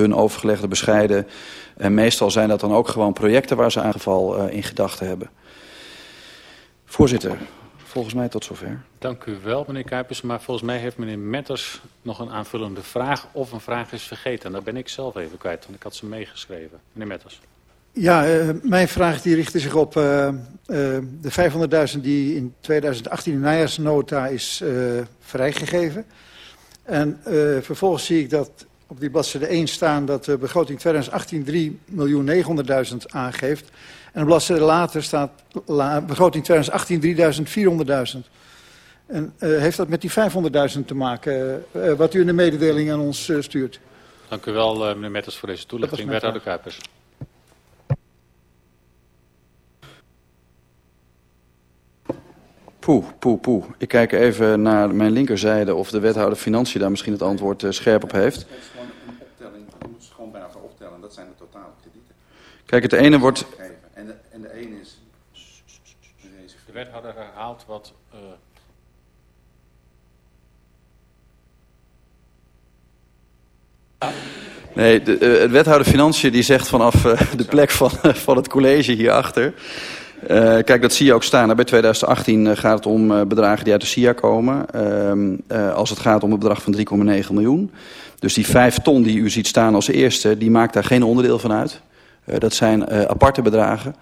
hun overgelegde bescheiden. En meestal zijn dat dan ook gewoon projecten waar ze aangeval in gedachten hebben. Voorzitter, volgens mij tot zover. Dank u wel, meneer Kuipers. Maar volgens mij heeft meneer Metters nog een aanvullende vraag of een vraag is vergeten. En daar ben ik zelf even kwijt, want ik had ze meegeschreven. Meneer Metters. Ja, uh, mijn vraag die richtte zich op uh, uh, de 500.000 die in 2018 in najaarsnota is vrijgegeven. En vervolgens zie ik dat op die bladzijde 1 staan dat de begroting 2018 3.900.000 aangeeft. En een bladzijde later staat la, begroting 2018 3.400.000. En heeft dat met die 500.000 te maken, wat u in de mededeling aan ons stuurt? Dank u wel, meneer Metters, voor deze toelichting. Wethouder Kuipers. Poeh, poeh, poeh. Ik kijk even naar mijn linkerzijde of de wethouder Financiën daar misschien het antwoord uh, scherp op heeft. Het is gewoon een optelling. Je moet ze gewoon bij elkaar optellen. Dat zijn de totale kredieten. Kijk, het ene wordt... En de, en de ene is... De wethouder herhaalt wat... Uh... Nee, de, uh, het wethouder Financiën die zegt vanaf uh, de plek van, van het college hierachter... Uh, kijk, dat zie je ook staan. Nou, bij 2018 uh, gaat het om uh, bedragen die uit de SIA komen. Ehm, als het gaat om een bedrag van 3,9 miljoen. Dus die 5 ton die u ziet staan als eerste, die maakt daar geen onderdeel van uit. Dat zijn aparte bedragen.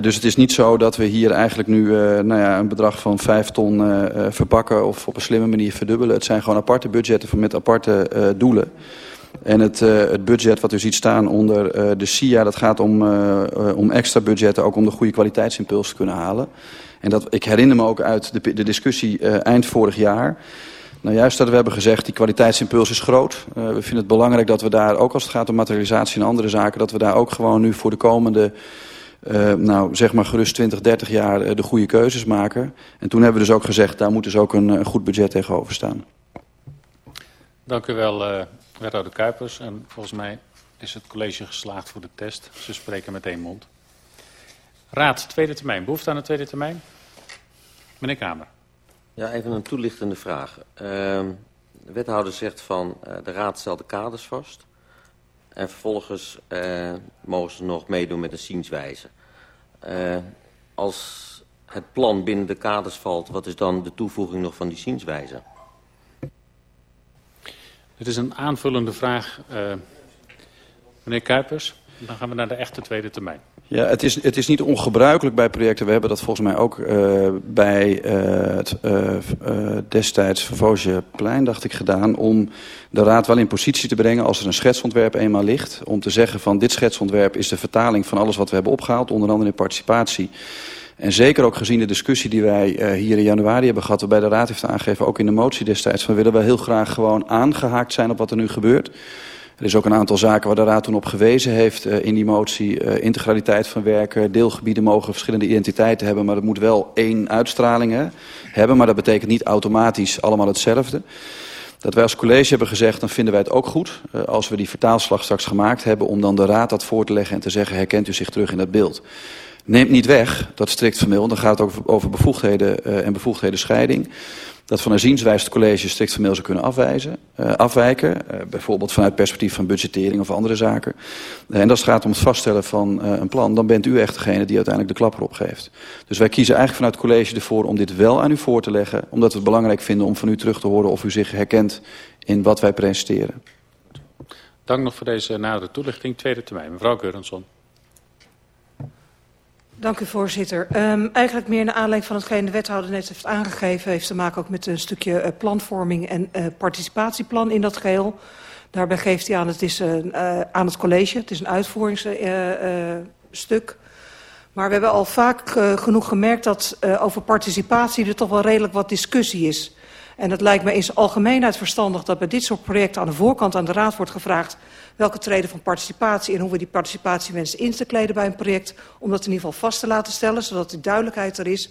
dus het is niet zo dat we hier eigenlijk nu nou ja, een bedrag van 5 ton verpakken of op een slimme manier verdubbelen. Het zijn gewoon aparte budgetten met aparte doelen. En het, het budget wat u ziet staan onder de SIA, dat gaat om, om extra budgetten, ook om de goede kwaliteitsimpuls te kunnen halen. En dat, ik herinner me ook uit de, de discussie eind vorig jaar. Nou, juist dat we hebben gezegd, die kwaliteitsimpuls is groot. we vinden het belangrijk dat we daar, ook als het gaat om materialisatie en andere zaken, dat we daar ook gewoon nu voor de komende, nou zeg maar gerust 20, 30 jaar de goede keuzes maken. En toen hebben we dus ook gezegd, daar moet dus ook een, goed budget tegenover staan. Dank u wel, wethouder Kuipers. En volgens mij is het college geslaagd voor de test. Ze spreken met één mond. Raad, tweede termijn. Behoefte aan een tweede termijn? Meneer Kamer. Ja, even een toelichtende vraag. Uh, de wethouder zegt van uh, de raad stelt de kaders vast. En vervolgens uh, mogen ze nog meedoen met een zienswijze. Uh, als het plan binnen de kaders valt, wat is dan de toevoeging nog van die zienswijze? Het is een aanvullende vraag, meneer Kuipers. Dan gaan we naar de echte tweede termijn. Ja, het is, het is niet ongebruikelijk bij projecten. We hebben dat volgens mij ook uh, bij uh, het uh, destijds Vervoosjeplein, dacht ik, gedaan... om de raad wel in positie te brengen als er een schetsontwerp eenmaal ligt... om te zeggen van dit schetsontwerp is de vertaling van alles wat we hebben opgehaald... onder andere in participatie en zeker ook gezien de discussie die wij hier in januari hebben gehad... waarbij de Raad heeft aangegeven, ook in de motie destijds... van willen we heel graag gewoon aangehaakt zijn op wat er nu gebeurt. Er is ook een aantal zaken waar de Raad toen op gewezen heeft uh, in die motie. Uh, integraliteit van werken, deelgebieden mogen verschillende identiteiten hebben... maar dat moet wel één uitstraling hebben. Maar dat betekent niet automatisch allemaal hetzelfde. Dat wij als college hebben gezegd, dan vinden wij het ook goed... Uh, als we die vertaalslag straks gemaakt hebben... om dan de Raad dat voor te leggen en te zeggen... herkent u zich terug in dat beeld neemt niet weg dat strikt formeel, dan gaat het ook over bevoegdheden en bevoegdheden scheiding, dat van een zienswijze het college strikt formeel zou kunnen afwijzen, uh, afwijken. Uh, bijvoorbeeld vanuit perspectief van budgettering of andere zaken. Uh, en als het gaat om het vaststellen van een plan, dan bent u echt degene die uiteindelijk de klapper opgeeft. Dus wij kiezen eigenlijk vanuit het college ervoor om dit wel aan u voor te leggen, omdat we het belangrijk vinden om van u terug te horen of u zich herkent in wat wij presenteren. Dank nog voor deze nadere toelichting. Tweede termijn, mevrouw Keurensson. Dank u voorzitter. Um, eigenlijk meer naar aanleiding van hetgeen de wethouder net heeft aangegeven... heeft te maken ook met een stukje uh, planvorming en uh, participatieplan in dat geheel. Daarbij geeft hij aan, het is uh, uh, aan het college, het is een uitvoeringsstuk. maar we hebben al vaak genoeg gemerkt dat uh, over participatie er toch wel redelijk wat discussie is. En het lijkt me in zijn algemeenheid verstandig dat bij dit soort projecten aan de voorkant aan de raad wordt gevraagd welke treden van participatie en hoe we die participatie wensen in te kleden bij een project, om dat in ieder geval vast te laten stellen, zodat de duidelijkheid er is.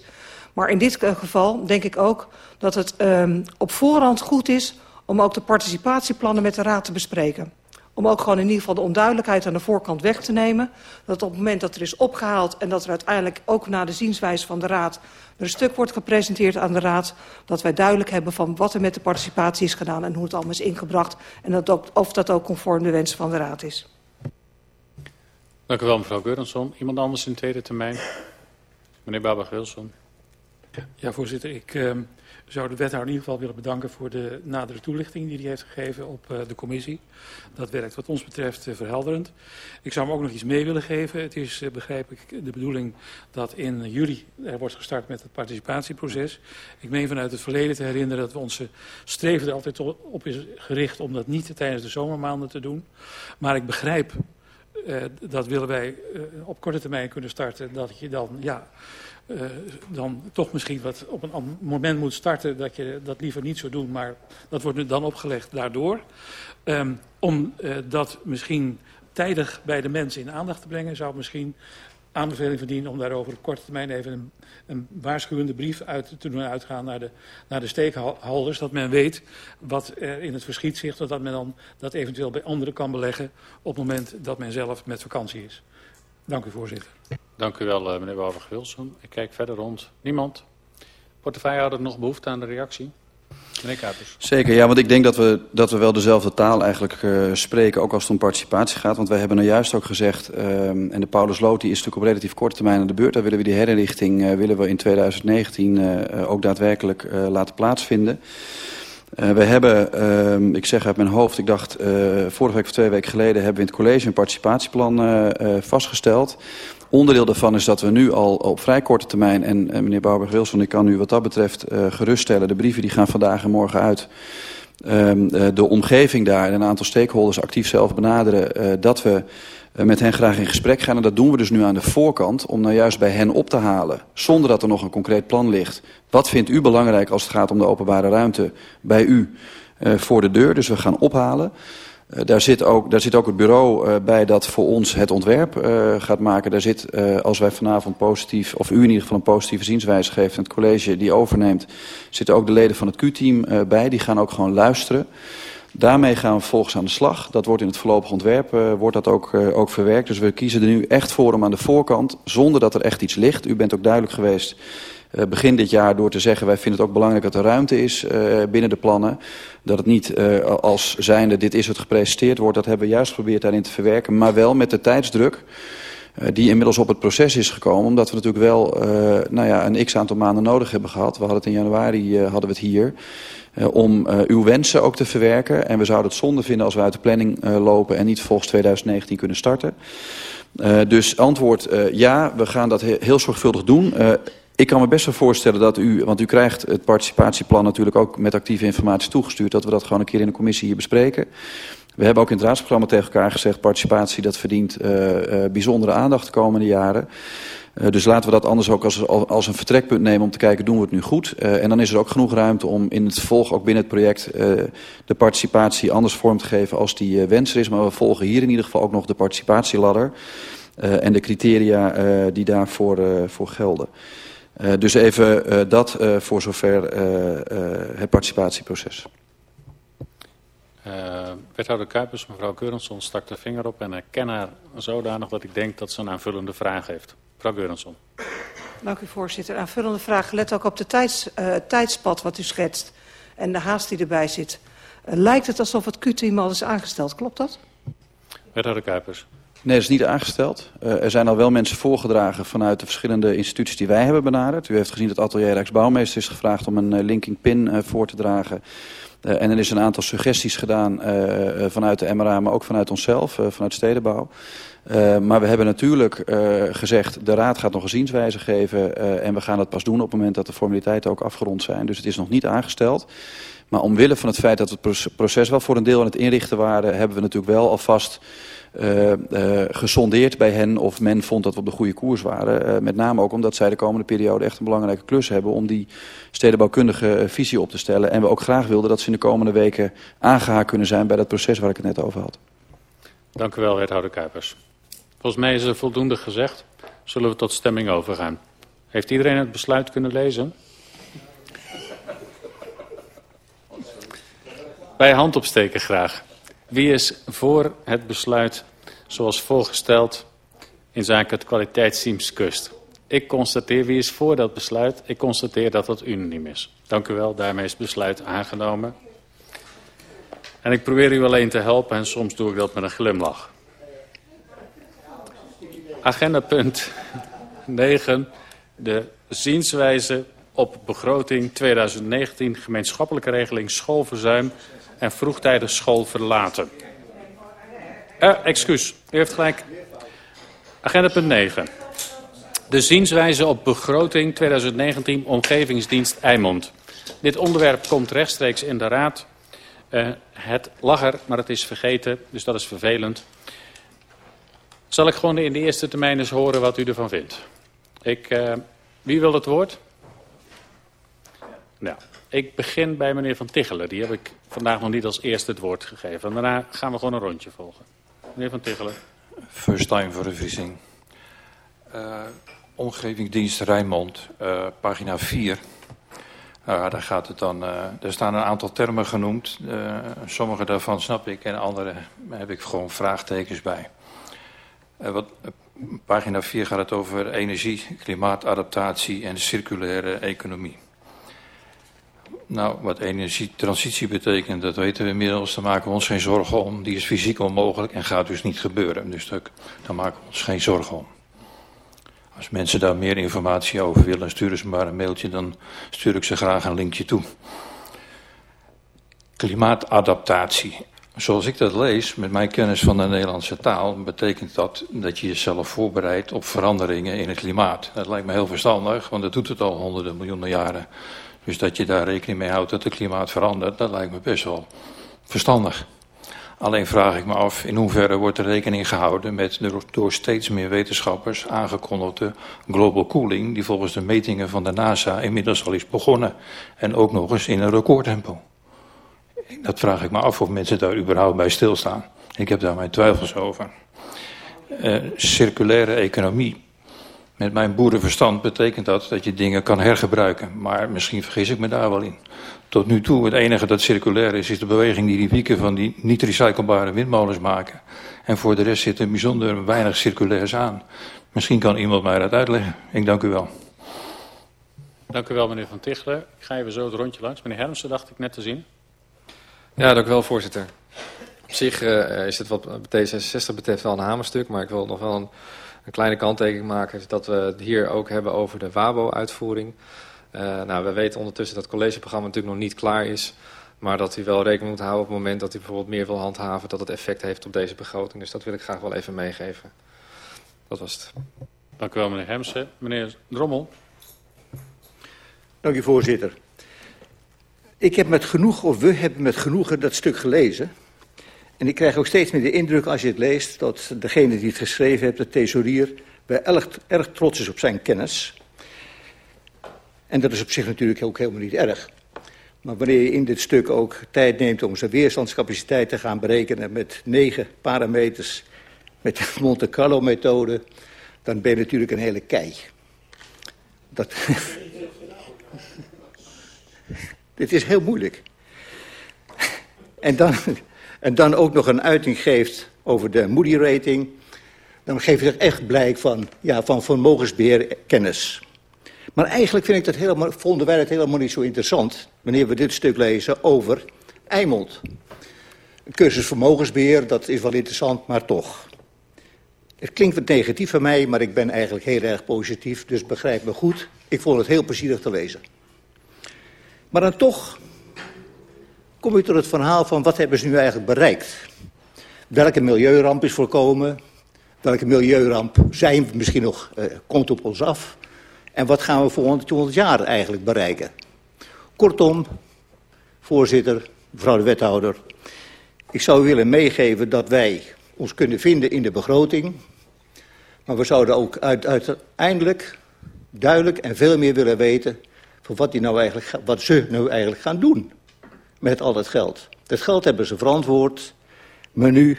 Maar in dit geval denk ik ook dat het um, op voorhand goed is om ook de participatieplannen met de raad te bespreken. Om ook gewoon in ieder geval de onduidelijkheid aan de voorkant weg te nemen. Dat op het moment dat er is opgehaald en dat er uiteindelijk ook naar de zienswijze van de Raad er een stuk wordt gepresenteerd aan de Raad. Dat wij duidelijk hebben van wat er met de participatie is gedaan en hoe het allemaal is ingebracht. En dat ook, of dat ook conform de wensen van de Raad is. Dank u wel, mevrouw Geurensson. Iemand anders in tweede termijn? Meneer Babach-Wilson. Ja, voorzitter. Ik uh, zou de wethouder in ieder geval willen bedanken voor de nadere toelichting die hij heeft gegeven op uh, de commissie. Dat werkt wat ons betreft uh, verhelderend. Ik zou hem ook nog iets mee willen geven. Het is, begrijp ik, de bedoeling dat in juli er wordt gestart met het participatieproces. Ik meen vanuit het verleden te herinneren dat we onze streven er altijd op is gericht om dat niet tijdens de zomermaanden te doen. Maar ik begrijp dat willen wij op korte termijn kunnen starten. Dat je dan, ja, uh, dan toch misschien wat op een moment moet starten dat je dat liever niet zou doen. Maar dat wordt nu dan opgelegd daardoor. Um, om dat misschien tijdig bij de mensen in aandacht te brengen, zou misschien aanbeveling verdienen om daarover op korte termijn even een, een waarschuwende brief uit te doen uitgaan naar de, naar de stakeholders. Dat men weet wat er in het verschiet zit, zodat men dan dat eventueel bij anderen kan beleggen op het moment dat men zelf met vakantie is. Dank u voorzitter. Dank u wel meneer Waver-Wilson. Ik kijk verder rond. Niemand? Portefeuillehouder nog behoefte aan de reactie? Meneer Kuipers. Zeker, ja, want ik denk dat we, dat we wel dezelfde taal eigenlijk uh, spreken, ook als het om participatie gaat. Want wij hebben er juist ook gezegd, uh, en de Paulus die is natuurlijk op relatief korte termijn aan de beurt. Daar willen we die herinrichting uh, willen we in 2019 uh, ook daadwerkelijk laten plaatsvinden. We hebben, uh, ik zeg uit mijn hoofd, ik dacht vorige week of twee weken geleden hebben we in het college een participatieplan vastgesteld. Onderdeel daarvan is dat we nu al op vrij korte termijn, en, en meneer Bouwberg-Wilson, ik kan u wat dat betreft uh, geruststellen, de brieven die gaan vandaag en morgen uit, um, uh, de omgeving daar en een aantal stakeholders actief zelf benaderen, dat we met hen graag in gesprek gaan. En dat doen we dus nu aan de voorkant, om nou juist bij hen op te halen, zonder dat er nog een concreet plan ligt. Wat vindt u belangrijk als het gaat om de openbare ruimte bij u voor de deur? Dus we gaan ophalen. Uh, daar, zit ook, daar zit ook het bureau uh, bij dat voor ons het ontwerp uh, gaat maken. Daar zit, als wij vanavond positief, of u in ieder geval een positieve zienswijze geeft... en het college die overneemt, zitten ook de leden van het Q-team bij. Die gaan ook gewoon luisteren. Daarmee gaan we vervolgens aan de slag. Dat wordt in het voorlopig ontwerp wordt dat ook, ook verwerkt. Dus we kiezen er nu echt voor om aan de voorkant, zonder dat er echt iets ligt. U bent ook duidelijk geweest begin dit jaar door te zeggen... wij vinden het ook belangrijk dat er ruimte is uh, binnen de plannen. Dat het niet uh, als zijnde dit is het gepresenteerd wordt. Dat hebben we juist geprobeerd daarin te verwerken. Maar wel met de tijdsdruk die inmiddels op het proces is gekomen. Omdat we natuurlijk wel nou ja, een x-aantal maanden nodig hebben gehad. We hadden het in januari hadden we het hier... Om uw wensen ook te verwerken. En we zouden het zonde vinden als we uit de planning lopen en niet volgens 2019 kunnen starten. Dus antwoord ja, we gaan dat he heel zorgvuldig doen. Ik kan me best wel voorstellen dat u, want u krijgt het participatieplan natuurlijk ook met actieve informatie toegestuurd, dat we dat gewoon een keer in de commissie hier bespreken. We hebben ook in het raadsprogramma tegen elkaar gezegd, participatie dat verdient uh, uh, bijzondere aandacht de komende jaren. Uh, dus laten we dat anders ook als, als een vertrekpunt nemen om te kijken, doen we het nu goed? En dan is er ook genoeg ruimte om in het vervolg, ook binnen het project, de participatie anders vorm te geven als die wens er is. Maar we volgen hier in ieder geval ook nog de participatieladder en de criteria die daarvoor voor gelden. Uh, dus even uh, dat uh, voor zover uh, uh, het participatieproces. Uh, wethouder Kuipers, mevrouw Keurensson stak de vinger op en ik ken haar zodanig dat ik denk dat ze een aanvullende vraag heeft. Mevrouw Keurensson. Dank u voorzitter. Aanvullende vraag. Let ook op de tijds, uh, tijdspad wat u schetst en de haast die erbij zit. Uh, lijkt het alsof het Q-team al is aangesteld, klopt dat? Wethouder Kuipers. Nee, dat is niet aangesteld. Uh, er zijn al wel mensen voorgedragen vanuit de verschillende instituties die wij hebben benaderd. U heeft gezien dat Atelier Rijksbouwmeester is gevraagd om een uh, linking pin uh, voor te dragen. Uh, en er is een aantal suggesties gedaan uh, vanuit de MRA, maar ook vanuit onszelf, uh, vanuit stedenbouw. Maar we hebben natuurlijk gezegd, de Raad gaat nog een zienswijze geven en we gaan dat pas doen op het moment dat de formaliteiten ook afgerond zijn. Dus het is nog niet aangesteld. Maar omwille van het feit dat het proces wel voor een deel aan het inrichten waren, hebben we natuurlijk wel alvast gesondeerd bij hen of men vond dat we op de goede koers waren. Uh, met name ook omdat zij de komende periode echt een belangrijke klus hebben om die stedenbouwkundige visie op te stellen. En we ook graag wilden dat ze in de komende weken aangehaakt kunnen zijn bij dat proces waar ik het net over had. Dank u wel, wethouder Kuipers. Volgens mij is er voldoende gezegd. Zullen we tot stemming overgaan? Heeft iedereen het besluit kunnen lezen? Bij hand opsteken graag. Wie is voor het besluit zoals voorgesteld in zaken het kwaliteitsteams kust? Ik constateer, wie is voor dat besluit? Ik constateer dat dat unaniem is. Dank u wel, daarmee is het besluit aangenomen. En ik probeer u alleen te helpen en soms doe ik dat met een glimlach. Agenda punt 9. De zienswijze op begroting 2019 gemeenschappelijke regeling schoolverzuim en vroegtijdig school verlaten. Uh, excuus, u heeft gelijk. Agenda punt 9. De zienswijze op begroting 2019 Omgevingsdienst Eimond. Dit onderwerp komt rechtstreeks in de raad. Uh, het lag er, maar het is vergeten, dus dat is vervelend. Zal ik gewoon in de eerste termijn eens horen wat u ervan vindt? Ik, uh, wie wil het woord? Nou, ik begin bij meneer Van Tichelen. Die heb ik vandaag nog niet als eerste het woord gegeven. En daarna gaan we gewoon een rondje volgen. Meneer Van Tichelen. First time voor revisiting. Uh, omgevingsdienst Rijnmond, uh, pagina 4. Uh, daar, gaat het dan, uh, er staan een aantal termen genoemd. Sommige daarvan snap ik en andere heb ik gewoon vraagtekens bij. wat, pagina 4 gaat het over energie, klimaatadaptatie en circulaire economie. Nou, wat energietransitie betekent, dat weten we inmiddels. Daar maken we ons geen zorgen om. Die is fysiek onmogelijk en gaat dus niet gebeuren. Dus daar, daar maken we ons geen zorgen om. Als mensen daar meer informatie over willen, sturen ze maar een mailtje. Dan stuur ik ze graag een linkje toe. Klimaatadaptatie. Zoals ik dat lees, met mijn kennis van de Nederlandse taal, betekent dat dat je jezelf voorbereidt op veranderingen in het klimaat. Dat lijkt me heel verstandig, want dat doet het al honderden miljoenen jaren. Dus dat je daar rekening mee houdt dat het klimaat verandert, dat lijkt me best wel verstandig. Alleen vraag ik me af in hoeverre wordt er rekening gehouden met de door steeds meer wetenschappers aangekondigde global cooling, die volgens de metingen van de NASA inmiddels al is begonnen en ook nog eens in een recordtempo. Dat vraag ik me af of mensen daar überhaupt bij stilstaan. Ik heb daar mijn twijfels over. Uh, circulaire economie. Met mijn boerenverstand betekent dat dat je dingen kan hergebruiken. Maar misschien vergis ik me daar wel in. Tot nu toe, het enige dat circulair is, is de beweging die die wieken van die niet recyclebare windmolens maken. En voor de rest zit er bijzonder weinig circulairs aan. Misschien kan iemand mij dat uitleggen. Ik dank u wel. Dank u wel, meneer Van Tichelen. Ik ga even zo het rondje langs. Meneer Hermsen dacht ik net te zien. Ja, dank u wel, voorzitter. Op zich uh, is het wat D66 betreft wel een hamerstuk, maar ik wil nog wel een, een kleine kanttekening maken. Dat we het hier ook hebben over de WABO-uitvoering. Uh, nou, we weten ondertussen dat het collegeprogramma natuurlijk nog niet klaar is. Maar dat u wel rekening moet houden op het moment dat u bijvoorbeeld meer wil handhaven... dat het effect heeft op deze begroting. Dus dat wil ik graag wel even meegeven. Dat was het. Dank u wel, meneer Hemsen. Meneer Drommel. Dank u, voorzitter. Ik heb met genoeg, of we hebben met genoegen dat stuk gelezen. En ik krijg ook steeds meer de indruk als je het leest... dat degene die het geschreven heeft, de thesaurier... bij erg, erg trots is op zijn kennis... En dat is op zich natuurlijk ook helemaal niet erg. Maar wanneer je in dit stuk ook tijd neemt om zijn weerstandscapaciteit te gaan berekenen met negen parameters, met de Monte Carlo methode, dan ben je natuurlijk een hele kei. Dat... Dit is heel moeilijk. En dan, en dan ook nog een uiting geeft over de Moody rating, dan geef je er echt blijk van, ja, van vermogensbeheer kennis. Maar eigenlijk vind ik dat helemaal, vonden wij het helemaal niet zo interessant... wanneer we dit stuk lezen over Eimond. Een cursus vermogensbeheer, dat is wel interessant, maar toch. Het klinkt wat negatief van mij, maar ik ben eigenlijk heel erg positief... dus begrijp me goed. Ik vond het heel plezierig te lezen. Maar dan toch kom je tot het verhaal van wat hebben ze nu eigenlijk bereikt. Welke milieuramp is voorkomen? Welke milieuramp zijn misschien nog, uh, komt op ons af? En wat gaan we volgend 200 jaar eigenlijk bereiken? Kortom, voorzitter, mevrouw de wethouder... ik zou u willen meegeven dat wij ons kunnen vinden in de begroting... maar we zouden ook uiteindelijk duidelijk en veel meer willen weten... van wat, die nou eigenlijk, wat ze nou eigenlijk gaan doen met al dat geld. Dat geld hebben ze verantwoord, maar nu...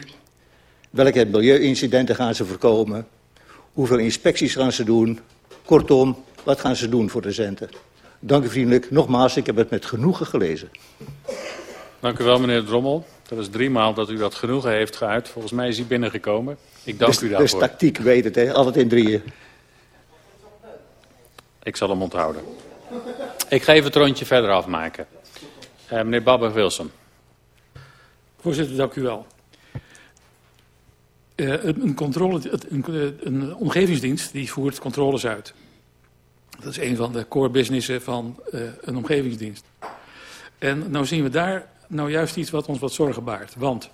welke milieuincidenten gaan ze voorkomen... hoeveel inspecties gaan ze doen... Kortom, wat gaan ze doen voor de centen? Dank u vriendelijk. Nogmaals, ik heb het met genoegen gelezen. Dank u wel, meneer Drommel. Dat is drie maal dat u dat genoegen heeft geuit. Volgens mij is hij binnengekomen. Ik dank dus, u daarvoor. Dus tactiek weet het, hè? altijd in drieën. Ik zal hem onthouden. Ik ga even het rondje verder afmaken. Uh, meneer Babber-Wilson. Voorzitter, dank u wel. Uh, een, controle, een, een, omgevingsdienst die voert controles uit. Dat is een van de core businessen van uh, een omgevingsdienst. En nou zien we daar nou juist iets wat ons wat zorgen baart. Want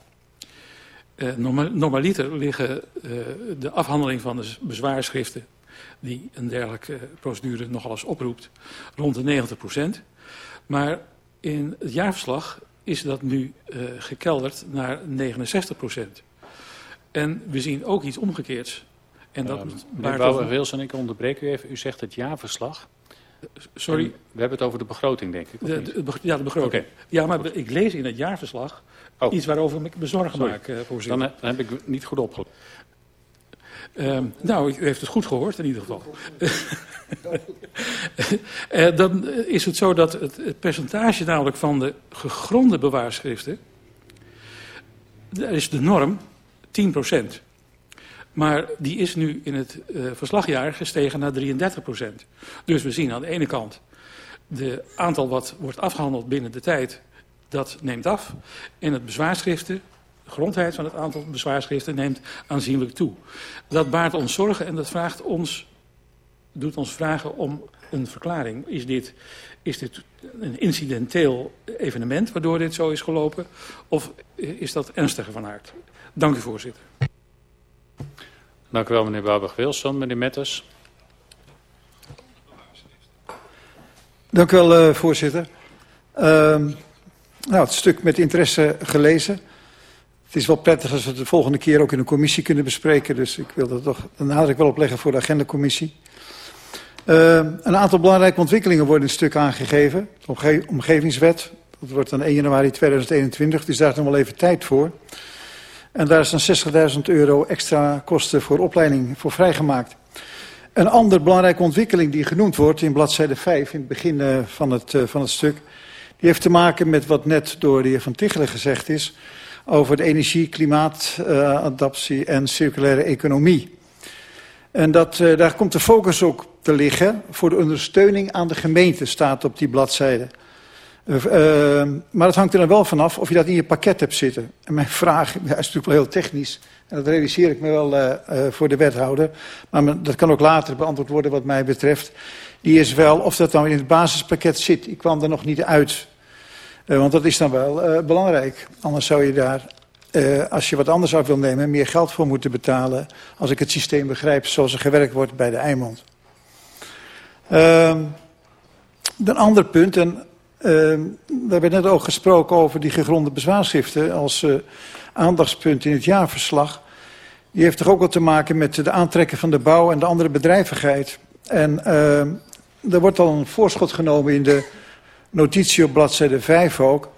uh, normaliter liggen de afhandeling van de bezwaarschriften die een dergelijke procedure nogal eens oproept, rond de 90 procent. Maar in het jaarverslag is dat nu uh, gekelderd naar 69 procent. En we zien ook iets omgekeerds. En dat uh, meneer Bouwer-Wilson, ik onderbreek u even. U zegt het jaarverslag. Sorry? En we hebben het over de begroting, denk ik. De, de, ja, de begroting. Okay. Ja, maar Goed. ik lees in het jaarverslag oh. iets waarover ik me zorgen Sorry. maak, uh, voorzitter. Dan, dan, heb ik niet goed opgelet. Uh, nou, u heeft het goed gehoord in ieder geval. uh, dan is het zo dat het, percentage namelijk van de gegronde bewaarschriften... daar is de norm 10%. Maar die is nu in het uh, verslagjaar gestegen naar 33%. Dus we zien aan de ene kant... de aantal wat wordt afgehandeld binnen de tijd, dat neemt af. En het bezwaarschriften, grondheid van het aantal bezwaarschriften neemt aanzienlijk toe. Dat baart ons zorgen en dat vraagt ons, doet ons vragen om een verklaring. Is dit, is dit een incidenteel evenement waardoor dit zo is gelopen? Of is dat ernstiger van aard? Dank u voorzitter. Dank u wel meneer Babach-Wilson. Meneer Metters. Dank u wel uh, voorzitter. Uh, nou, het stuk met interesse gelezen. Het is wel prettig als we het de volgende keer ook in een commissie kunnen bespreken. Dus ik wil er toch de nadruk wel op leggen voor de agendacommissie. Uh, een aantal belangrijke ontwikkelingen worden in het stuk aangegeven. De omge omgevingswet, dat wordt dan 1 januari 2021, dus daar is nog wel even tijd voor. En daar is dan 60.000 euro extra kosten voor opleiding voor vrijgemaakt. Een andere belangrijke ontwikkeling die genoemd wordt in bladzijde 5, in het begin uh, van, het, uh, van het stuk, die heeft te maken met wat net door de heer Van Tichelen gezegd is over de energie, klimaatadaptie uh, en circulaire economie. En dat, uh, daar komt de focus ook te liggen voor de ondersteuning aan de gemeente, staat op die bladzijde. Uh, maar het hangt er dan wel vanaf of je dat in je pakket hebt zitten. En mijn vraag ja, is natuurlijk wel heel technisch. En dat realiseer ik me wel voor de wethouder. Maar dat kan ook later beantwoord worden wat mij betreft. Die is wel of dat dan in het basispakket zit. Ik kwam er nog niet uit. Want dat is dan wel belangrijk. Anders zou je daar, als je wat anders af wil nemen, meer geld voor moeten betalen. Als ik het systeem begrijp zoals er gewerkt wordt bij de Eimond. Ehm, een ander punt, en Uh, daar werd net ook gesproken over die gegronde bezwaarschriften als aandachtspunt in het jaarverslag. Die heeft toch ook wat te maken met de aantrekken van de bouw en de andere bedrijvigheid. En uh, er wordt al een voorschot genomen in de notitie op bladzijde 5 ook.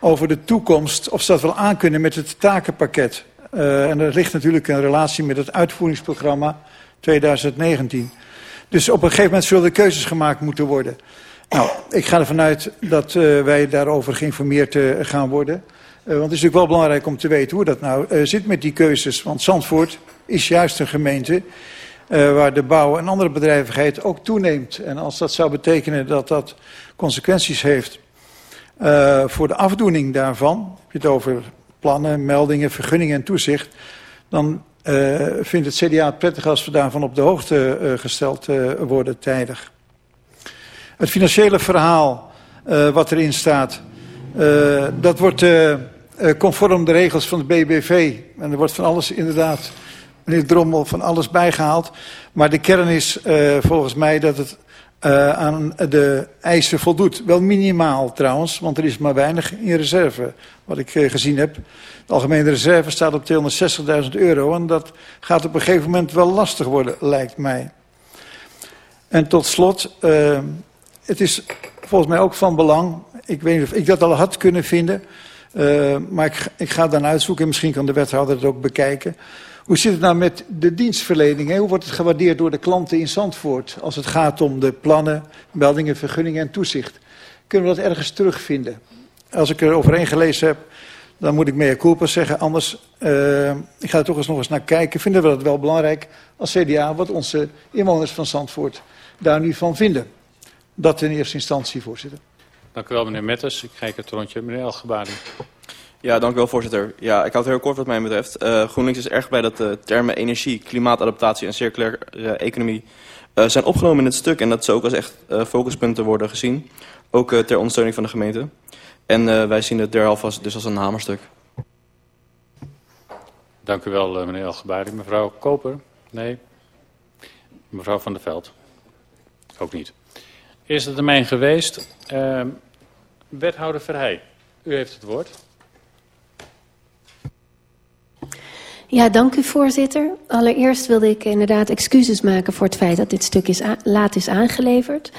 Over de toekomst, of ze dat wel aankunnen met het takenpakket. Uh, en er ligt natuurlijk een relatie met het uitvoeringsprogramma 2019. Dus op een gegeven moment zullen er keuzes gemaakt moeten worden. Nou, ik ga ervan uit dat uh, wij daarover geïnformeerd uh, gaan worden. Want het is natuurlijk wel belangrijk om te weten hoe dat nou zit met die keuzes. Want Zandvoort is juist een gemeente waar de bouw en andere bedrijvigheid ook toeneemt. En als dat zou betekenen dat dat consequenties heeft voor de afdoening daarvan, heb je het over plannen, meldingen, vergunningen en toezicht, dan vindt het CDA het prettig als we daarvan op de hoogte gesteld worden tijdig. Het financiële verhaal wat erin staat, dat wordt conform de regels van de BBV. En er wordt van alles inderdaad, meneer Drommel, van alles bijgehaald. Maar de kern is volgens mij dat het aan de eisen voldoet. Wel minimaal trouwens, want er is maar weinig in reserve, wat ik gezien heb. De algemene reserve staat op 260.000 euro en dat gaat op een gegeven moment wel lastig worden, lijkt mij. En tot slot, het is volgens mij ook van belang, ik weet niet of ik dat al had kunnen vinden, maar ik, ik ga dan uitzoeken en misschien kan de wethouder het ook bekijken. Hoe zit het nou met de dienstverlening? Hè? Hoe wordt het gewaardeerd door de klanten in Zandvoort als het gaat om de plannen, meldingen, vergunningen en toezicht? Kunnen we dat ergens terugvinden? als ik er overheen gelezen heb, dan moet ik meer culpa zeggen. Anders, uh, ik ga er toch eens nog eens naar kijken. Vinden we dat wel belangrijk als CDA, wat onze inwoners van Zandvoort daar nu van vinden? Dat in eerste instantie, voorzitter. Dank u wel, meneer Metters. Ik kijk het rondje. Meneer Elgebari. Ja, dank u wel, voorzitter. Ja, ik houd het heel kort wat mij betreft. Uh, GroenLinks is erg blij dat de termen energie, klimaatadaptatie en circulaire uh, economie zijn opgenomen in het stuk. En dat ze ook als echt focuspunten worden gezien. Ook ter ondersteuning van de gemeente. En wij zien het derhalve dus als een hamerstuk. Dank u wel, meneer Elgebari. Mevrouw Koper? Nee. Mevrouw Van der Veld? Ook niet. Eerste termijn geweest. wethouder Verheij, u heeft het woord. Ja, dank u voorzitter. Allereerst wilde ik inderdaad excuses maken voor het feit dat dit stuk is laat is aangeleverd.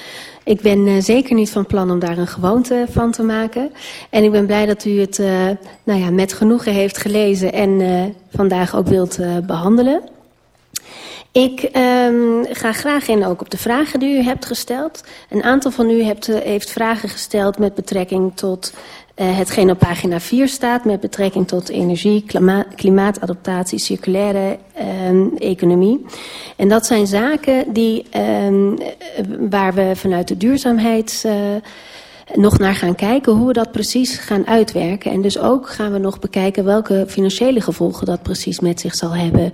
Ik ben uh, zeker niet van plan om daar een gewoonte van te maken. En ik ben blij dat u het uh, nou ja, met genoegen heeft gelezen en uh, vandaag ook wilt behandelen. Ik um, ga graag in ook op de vragen die u hebt gesteld. Een aantal van u hebt, heeft vragen gesteld met betrekking tot uh, hetgeen op pagina 4 staat met betrekking tot energie, klima klimaatadaptatie, circulaire um, economie. En dat zijn zaken die, um, waar we vanuit de duurzaamheid nog naar gaan kijken hoe we dat precies gaan uitwerken. En dus ook gaan we nog bekijken welke financiële gevolgen dat precies met zich zal hebben.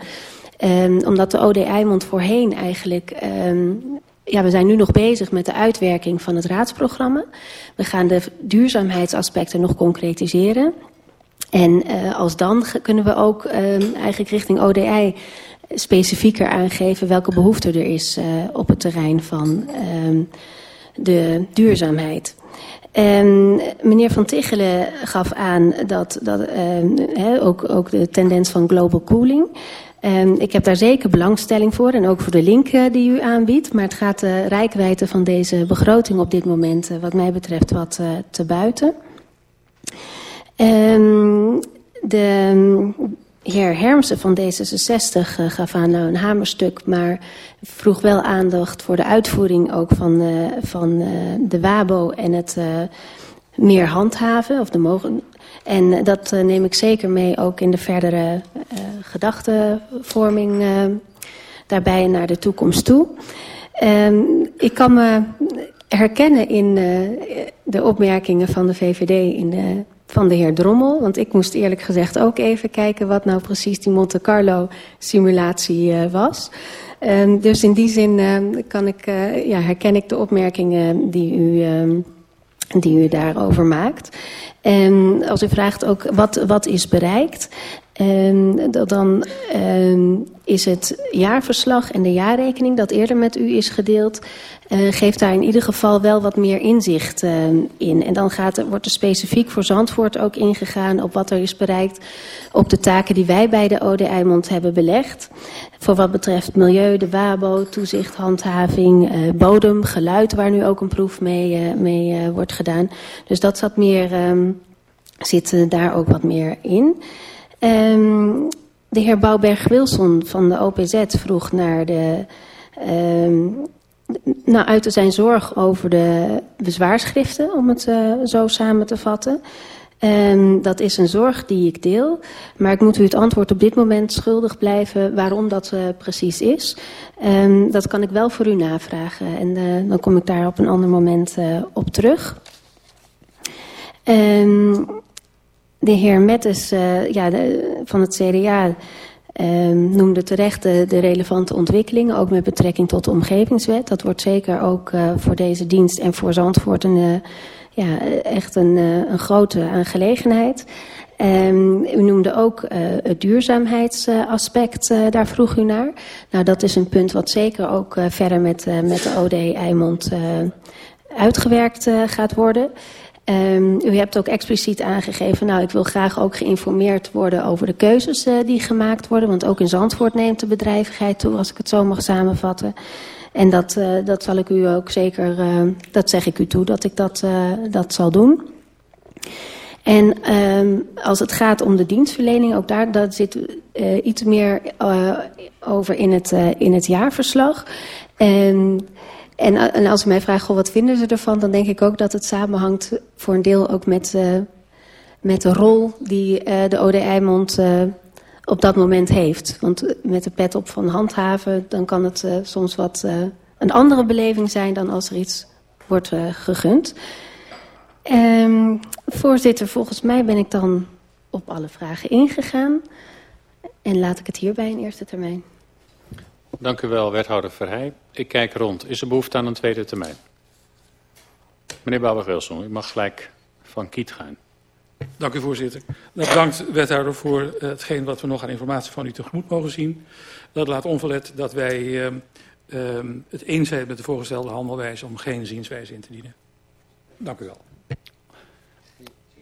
Um, omdat de OD Eimond voorheen eigenlijk um, ja, we zijn nu nog bezig met de uitwerking van het raadsprogramma. We gaan de duurzaamheidsaspecten nog concretiseren. En uh, als dan kunnen we ook uh, eigenlijk richting ODI specifieker aangeven welke behoefte er is uh, op het terrein van de duurzaamheid. Meneer Van Tichelen gaf aan dat, dat ook, ook de tendens van global cooling. Um, ik heb daar zeker belangstelling voor en ook voor de link uh, die u aanbiedt. Maar het gaat de rijkwijde van deze begroting op dit moment uh, wat mij betreft wat uh, te buiten. Um, de heer Hermsen van D66 gaf aan nou een hamerstuk, maar vroeg wel aandacht voor de uitvoering ook van, van de WABO en het meer handhaven of de mogen, en dat uh, neem ik zeker mee ook in de verdere uh, gedachtenvorming daarbij naar de toekomst toe. Um, ik kan me herkennen in de opmerkingen van de VVD in van de heer Drommel. Want ik moest eerlijk gezegd ook even kijken wat nou precies die Monte Carlo simulatie was. Um, dus in die zin kan ik, ja, herken ik de opmerkingen die u, die u daarover maakt. En als u vraagt ook wat, wat is bereikt, en dan um, is het jaarverslag en de jaarrekening dat eerder met u is gedeeld, uh, geeft daar in ieder geval wel wat meer inzicht uh, in. En dan gaat, wordt er specifiek voor Zandvoort ook ingegaan op wat er is bereikt, op de taken die wij bij de OD Eimond hebben belegd. Voor wat betreft milieu, de WABO, toezicht, handhaving, uh, bodem, geluid, waar nu ook een proef mee, mee wordt gedaan. Dus dat zat meer, um, zit daar ook wat meer in. Um, de heer Bouwberg-Wilson van de OPZ vroeg naar de... Um, nou, uitte zijn zorg over de bezwaarschriften, om het uh, zo samen te vatten. Um, dat is een zorg die ik deel. Maar ik moet u het antwoord op dit moment schuldig blijven waarom dat uh, precies is. Um, dat kan ik wel voor u navragen. En uh, dan kom ik daar op een ander moment op terug. Um, de heer Mettes uh, ja, de, van het CDA uh, noemde terecht de, relevante ontwikkelingen, ook met betrekking tot de omgevingswet. Dat wordt zeker ook uh, voor deze dienst en voor Zandvoort een, uh, ja, echt een, een grote aangelegenheid. Um, u noemde ook het duurzaamheidsaspect, daar vroeg u naar. Nou, dat is een punt wat zeker ook verder met, met de OD Eimond uitgewerkt gaat worden. Um, u hebt ook expliciet aangegeven, nou ik wil graag ook geïnformeerd worden over de keuzes uh, die gemaakt worden. Want ook in Zandvoort neemt de bedrijvigheid toe, als ik het zo mag samenvatten. En dat, uh, dat zal ik u ook zeker, uh, dat zeg ik u toe, dat ik dat, dat zal doen. En um, als het gaat om de dienstverlening, ook daar dat zit iets meer over in het, in het jaarverslag. En en, en, als u mij vraagt, goh, wat vinden ze ervan, dan denk ik ook dat het samenhangt voor een deel ook met, uh, met de rol die uh, de OD Eimond op dat moment heeft. Want met de pet op van handhaven, dan kan het soms wat een andere beleving zijn dan als er iets wordt gegund. Um, voorzitter, volgens mij ben ik dan op alle vragen ingegaan. En laat ik het hierbij in eerste termijn. Dank u wel, wethouder Verheij. Ik kijk rond. Is er behoefte aan een tweede termijn? Meneer Bouwer-Wilson, u mag gelijk van kiet gaan. Dank u, voorzitter. Nou, bedankt, wethouder, voor uh, hetgeen wat we nog aan informatie van u tegemoet mogen zien. Dat laat onverlet dat wij uh, uh, het eens zijn met de voorgestelde handelwijze om geen zienswijze in te dienen. Dank u wel.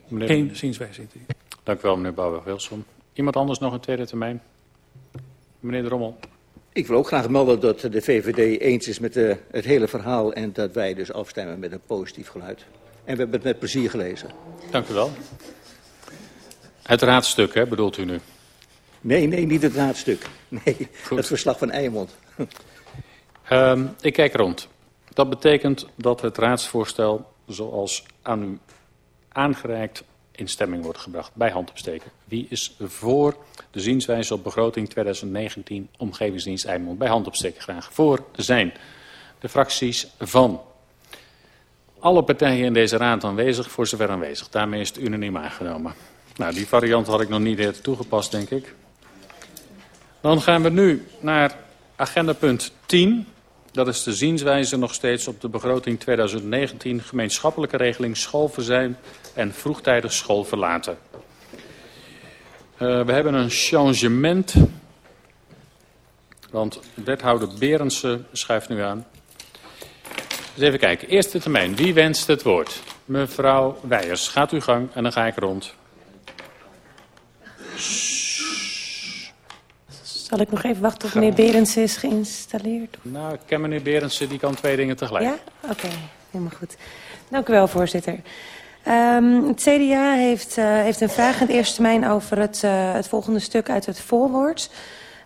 Meneer... Geen zienswijze in te dienen. Dank u wel, meneer Bouwer-Wilson. Iemand anders nog een tweede termijn? Meneer de Rommel. Ik wil ook graag melden dat de VVD eens is met de, het hele verhaal en dat wij dus afstemmen met een positief geluid. En we hebben het met plezier gelezen. Dank u wel. Het raadstuk, hè, bedoelt u nu? Nee, nee, niet het raadstuk. Nee, Goed. het verslag van Eimond. um, ik kijk rond. Dat betekent dat het raadsvoorstel zoals aan u aangereikt in stemming wordt gebracht bij handopsteken. Wie is voor de zienswijze op begroting 2019 Omgevingsdienst Eimond? Bij handopsteken graag. Voor zijn de fracties van alle partijen in deze raad aanwezig, voor zover aanwezig. Daarmee is het unaniem aangenomen. Nou, die variant had ik nog niet eerder toegepast, denk ik. Dan gaan we nu naar agenda punt 10. Dat is de zienswijze nog steeds op de begroting 2019 gemeenschappelijke regeling schoolverzijn en vroegtijdig school verlaten. Uh, we hebben een changement. Want wethouder Berendsen schuift nu aan. Dus even kijken. Eerste termijn. Wie wenst het woord? Mevrouw Weijers, gaat uw gang en dan ga ik rond. Zal ik nog even wachten tot meneer Berendsen is geïnstalleerd? Nou, ik ken meneer Berendsen, die kan twee dingen tegelijk. Ja? Oké, okay. helemaal goed. Dank u wel, voorzitter. Um, het CDA heeft, uh, heeft een vraag in de eerste termijn over het, uh, het volgende stuk uit het voorwoord.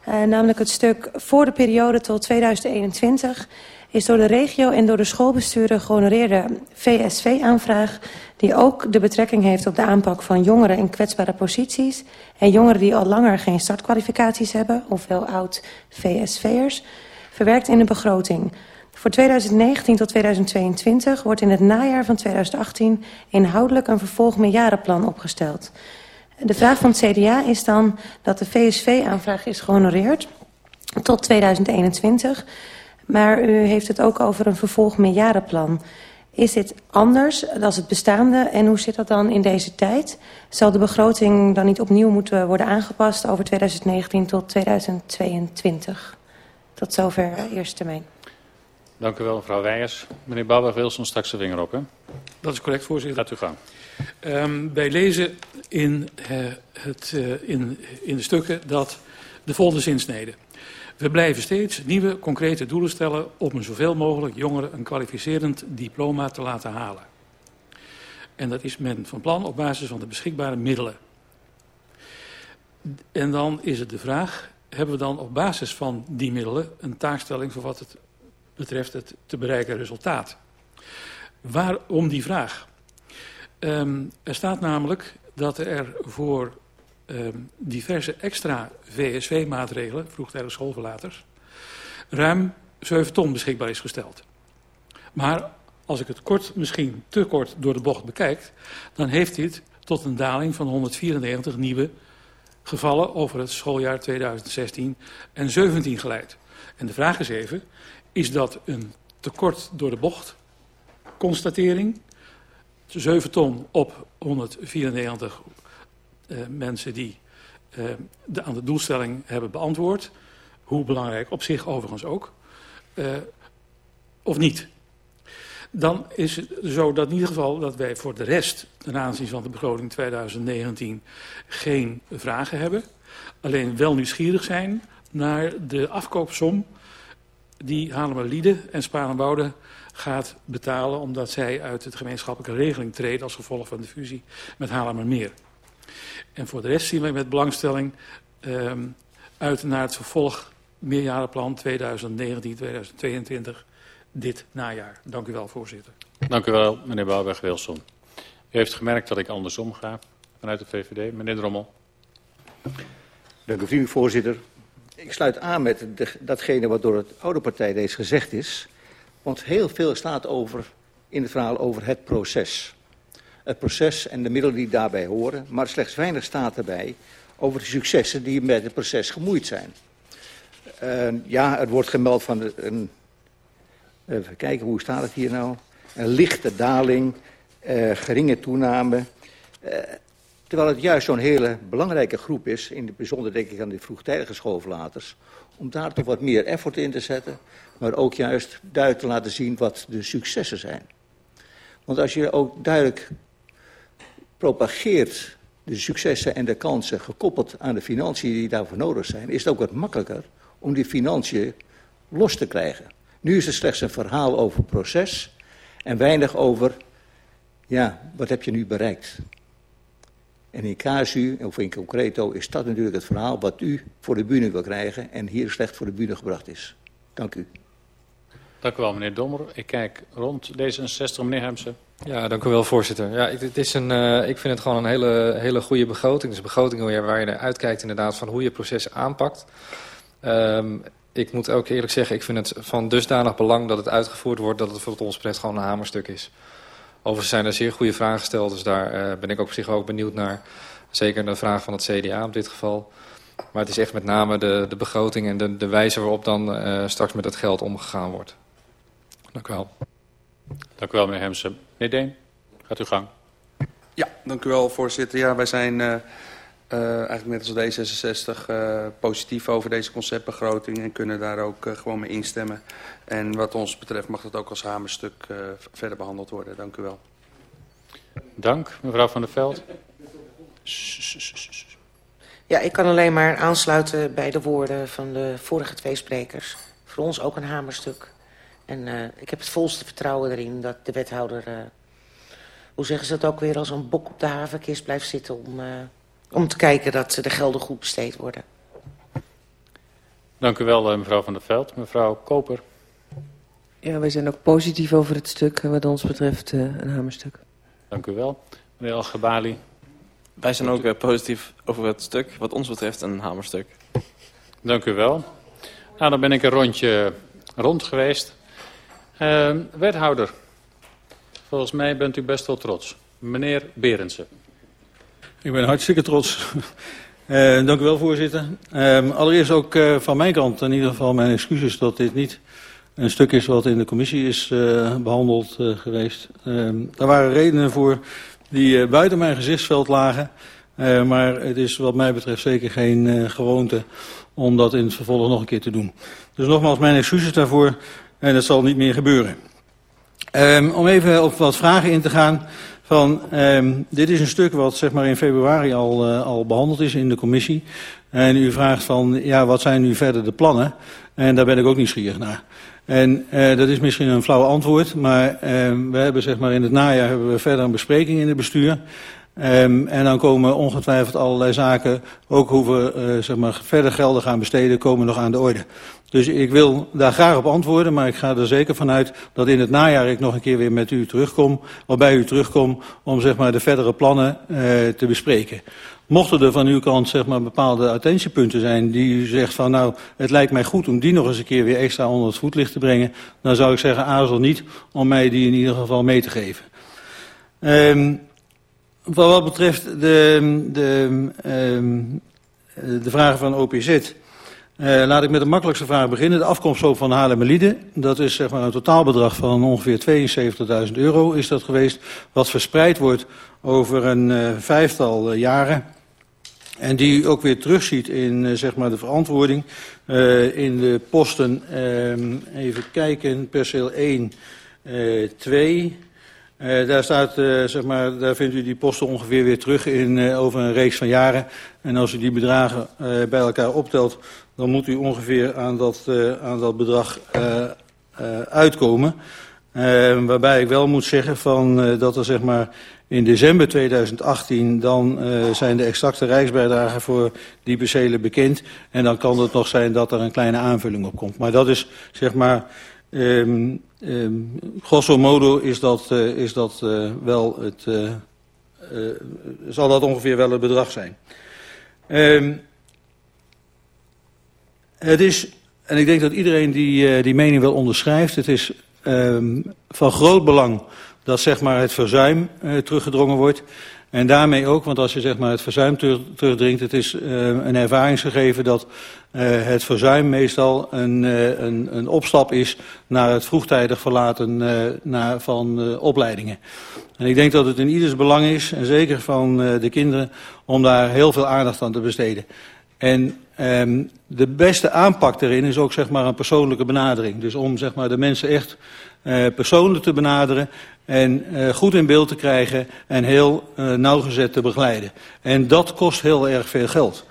Uh, namelijk het stuk voor de periode tot 2021 is door de regio en door de schoolbesturen gehonoreerde VSV-aanvraag... die ook de betrekking heeft op de aanpak van jongeren in kwetsbare posities... en jongeren die al langer geen startkwalificaties hebben, ofwel oud-VSV'ers... verwerkt in de begroting... Voor 2019 tot 2022 wordt in het najaar van 2018 inhoudelijk een vervolgmeerjarenplan opgesteld. De vraag van het CDA is dan dat de VSV-aanvraag is gehonoreerd tot 2021. Maar u heeft het ook over een vervolgmeerjarenplan. Is dit anders dan het bestaande en hoe zit dat dan in deze tijd? Zal de begroting dan niet opnieuw moeten worden aangepast over 2019 tot 2022? Tot zover eerste termijn. Dank u wel, mevrouw Weijers. Meneer Bouwer-Wilson, straks de vinger op, hè? Dat is correct, voorzitter. Laat u gaan. Um, wij lezen in, uh, het, uh, in, in de stukken dat de volgende zinsnede. We blijven steeds nieuwe, concrete doelen stellen om zoveel mogelijk jongeren een kwalificerend diploma te laten halen. En dat is men van plan op basis van de beschikbare middelen. En dan is het de vraag, hebben we dan op basis van die middelen een taakstelling voor wat het betreft het te bereiken resultaat. Waarom die vraag? Um, er staat namelijk dat er voor diverse extra VSV-maatregelen, vroegtijdig schoolverlaters, ruim 7 ton beschikbaar is gesteld. Maar als ik het kort, misschien te kort door de bocht bekijk, dan heeft dit tot een daling van 194 nieuwe gevallen over het schooljaar 2016 en 17 geleid. En de vraag is even, is dat een tekort door de bocht constatering. 7 ton op 194 uh, mensen die uh, de, aan de doelstelling hebben beantwoord. Hoe belangrijk op zich overigens ook. Uh, of niet. Dan is het zo dat in ieder geval dat wij voor de rest ten aanzien van de begroting 2019 geen vragen hebben. Alleen wel nieuwsgierig zijn naar de afkoopsom die Haarlemmerlieden en Sparenwoude gaat betalen... omdat zij uit het gemeenschappelijke regeling treden... als gevolg van de fusie met Haarlemmermeer. En voor de rest zien wij met belangstelling uit naar het vervolg meerjarenplan 2019-2022 dit najaar. Dank u wel, voorzitter. Dank u wel, meneer Bouwberg-Wilson. U heeft gemerkt dat ik andersom ga vanuit de VVD. Meneer Drommel. Dank u, vriendelijk voorzitter. Ik sluit aan met de, datgene wat door het oude partij reeds gezegd is. Want heel veel staat over, in het verhaal over het proces. Het proces en de middelen die daarbij horen. Maar slechts weinig staat erbij over de successen die met het proces gemoeid zijn. Uh, ja, er wordt gemeld van een... Even kijken, hoe staat het hier nou? Een lichte daling, uh, geringe toename. Uh, terwijl het juist zo'n hele belangrijke groep is, in het bijzonder denk ik aan de vroegtijdige schoolverlaters, om daar toch wat meer effort in te zetten, maar ook juist duidelijk te laten zien wat de successen zijn. Want als je ook duidelijk propageert de successen en de kansen gekoppeld aan de financiën die daarvoor nodig zijn, is het ook wat makkelijker om die financiën los te krijgen. Nu is het slechts een verhaal over proces en weinig over, ja, wat heb je nu bereikt? En in casu, of in concreto, is dat natuurlijk het verhaal wat u voor de bühne wil krijgen en hier slecht voor de bühne gebracht is. Dank u. Dank u wel, meneer Dommer. Ik kijk rond D66, meneer Hemsen. Ja, dank u wel, voorzitter. Ja, het is een, uh, ik vind het gewoon een hele, hele goede begroting. Dus een begroting waar je naar uitkijkt inderdaad van hoe je processen aanpakt. Um, ik moet ook eerlijk zeggen, ik vind het van dusdanig belang dat het uitgevoerd wordt... dat het voor ons betreft gewoon een hamerstuk is. Overigens zijn er zeer goede vragen gesteld, dus daar uh, ben ik op zich ook benieuwd naar. Zeker de vraag van het CDA op dit geval. Maar het is echt met name de, de begroting en de, de wijze waarop dan uh, straks met het geld omgegaan wordt. Dank u wel. Dank u wel, meneer Hemsen. Meneer Deen, gaat uw gang. Ja, dank u wel, voorzitter. Ja, wij zijn uh, uh, eigenlijk net als D66 uh, positief over deze conceptbegroting en kunnen daar ook uh, gewoon mee instemmen. En wat ons betreft mag dat ook als hamerstuk uh, verder behandeld worden. Dank u wel. Dank, mevrouw Van der Veld. Ja, ik kan alleen maar aansluiten bij de woorden van de vorige twee sprekers. Voor ons ook een hamerstuk. En uh, ik heb het volste vertrouwen erin dat de wethouder, uh, hoe zeggen ze dat ook weer, als een bok op de havenkist blijft zitten om, uh, om te kijken dat de gelden goed besteed worden. Dank u wel, mevrouw Van der Veld. Mevrouw Koper. Ja, wij zijn ook positief over het stuk, wat ons betreft een hamerstuk. Dank u wel. Meneer Al-Gabali. Wij zijn ook uh, positief over het stuk, wat ons betreft een hamerstuk. Dank u wel. Nou, dan ben ik een rondje rond geweest. Uh, wethouder, volgens mij bent u best wel trots. Meneer Berendsen. Ik ben hartstikke trots. uh, dank u wel, voorzitter. Uh, allereerst ook uh, van mijn kant in ieder geval mijn excuses dat dit niet een stuk is wat in de commissie is uh, behandeld geweest. Daar waren redenen voor die buiten mijn gezichtsveld lagen. Maar het is wat mij betreft zeker geen gewoonte om dat in het vervolg nog een keer te doen. Dus nogmaals mijn excuses daarvoor en dat zal niet meer gebeuren. Um, om even op wat vragen in te gaan. Van, um, dit is een stuk wat zeg maar, in februari al, uh, al behandeld is in de commissie. En u vraagt van, ja, wat zijn nu verder de plannen? En daar ben ik ook nieuwsgierig naar. En uh, dat is misschien een flauw antwoord, maar uh, we hebben zeg maar in het najaar hebben we verder een bespreking in het bestuur. Um, en dan komen ongetwijfeld allerlei zaken, ook hoe we uh, zeg maar, verder gelden gaan besteden, komen nog aan de orde. Dus ik wil daar graag op antwoorden, maar ik ga er zeker vanuit dat in het najaar ik nog een keer weer met u terugkom, of bij u terugkom, om zeg maar, de verdere plannen uh, te bespreken. Mochten er van uw kant zeg maar, bepaalde attentiepunten zijn die u zegt van nou, het lijkt mij goed om die nog eens een keer weer extra onder het voetlicht te brengen, dan zou ik zeggen aarzel niet om mij die in ieder geval mee te geven. Um, voor wat betreft de, de, um, de vragen van OPZ, uh, laat ik met de makkelijkste vraag beginnen. De afkomsthoop van Haarlemmerlieden, dat is zeg maar een totaalbedrag van ongeveer 72.000 euro is dat geweest, wat verspreid wordt over een uh, vijftal jaren. En die ook weer terugziet in zeg maar de verantwoording in de posten, uh, even kijken, perceel 1, uh, 2... Uh, daar, staat, uh, zeg maar, daar vindt u die posten ongeveer weer terug in, uh, over een reeks van jaren. En als u die bedragen bij elkaar optelt, dan moet u ongeveer aan dat, aan dat bedrag uitkomen. Waarbij ik wel moet zeggen van, dat er zeg maar, in december 2018 dan zijn de exacte rijksbijdragen voor die percelen bekend. En dan kan het nog zijn dat er een kleine aanvulling op komt. Maar dat is zeg maar Um, grosso modo is dat, uh, is dat uh, wel het, uh, zal dat ongeveer wel het bedrag zijn. Um, het is, en ik denk dat iedereen die, die mening wel onderschrijft, het is van groot belang dat zeg maar, het verzuim teruggedrongen wordt. En daarmee ook, want als je zeg maar, het verzuim terug, terugdringt, het is uh, een ervaringsgegeven dat uh, het verzuim meestal een, uh, een, een opstap is naar het vroegtijdig verlaten van opleidingen. En ik denk dat het in ieders belang is, en zeker van de kinderen, om daar heel veel aandacht aan te besteden. En um, de beste aanpak daarin is ook zeg maar, een persoonlijke benadering. Dus om zeg maar, de mensen echt uh, persoonlijk te benaderen en uh, goed in beeld te krijgen en heel uh, nauwgezet te begeleiden. En dat kost heel erg veel geld.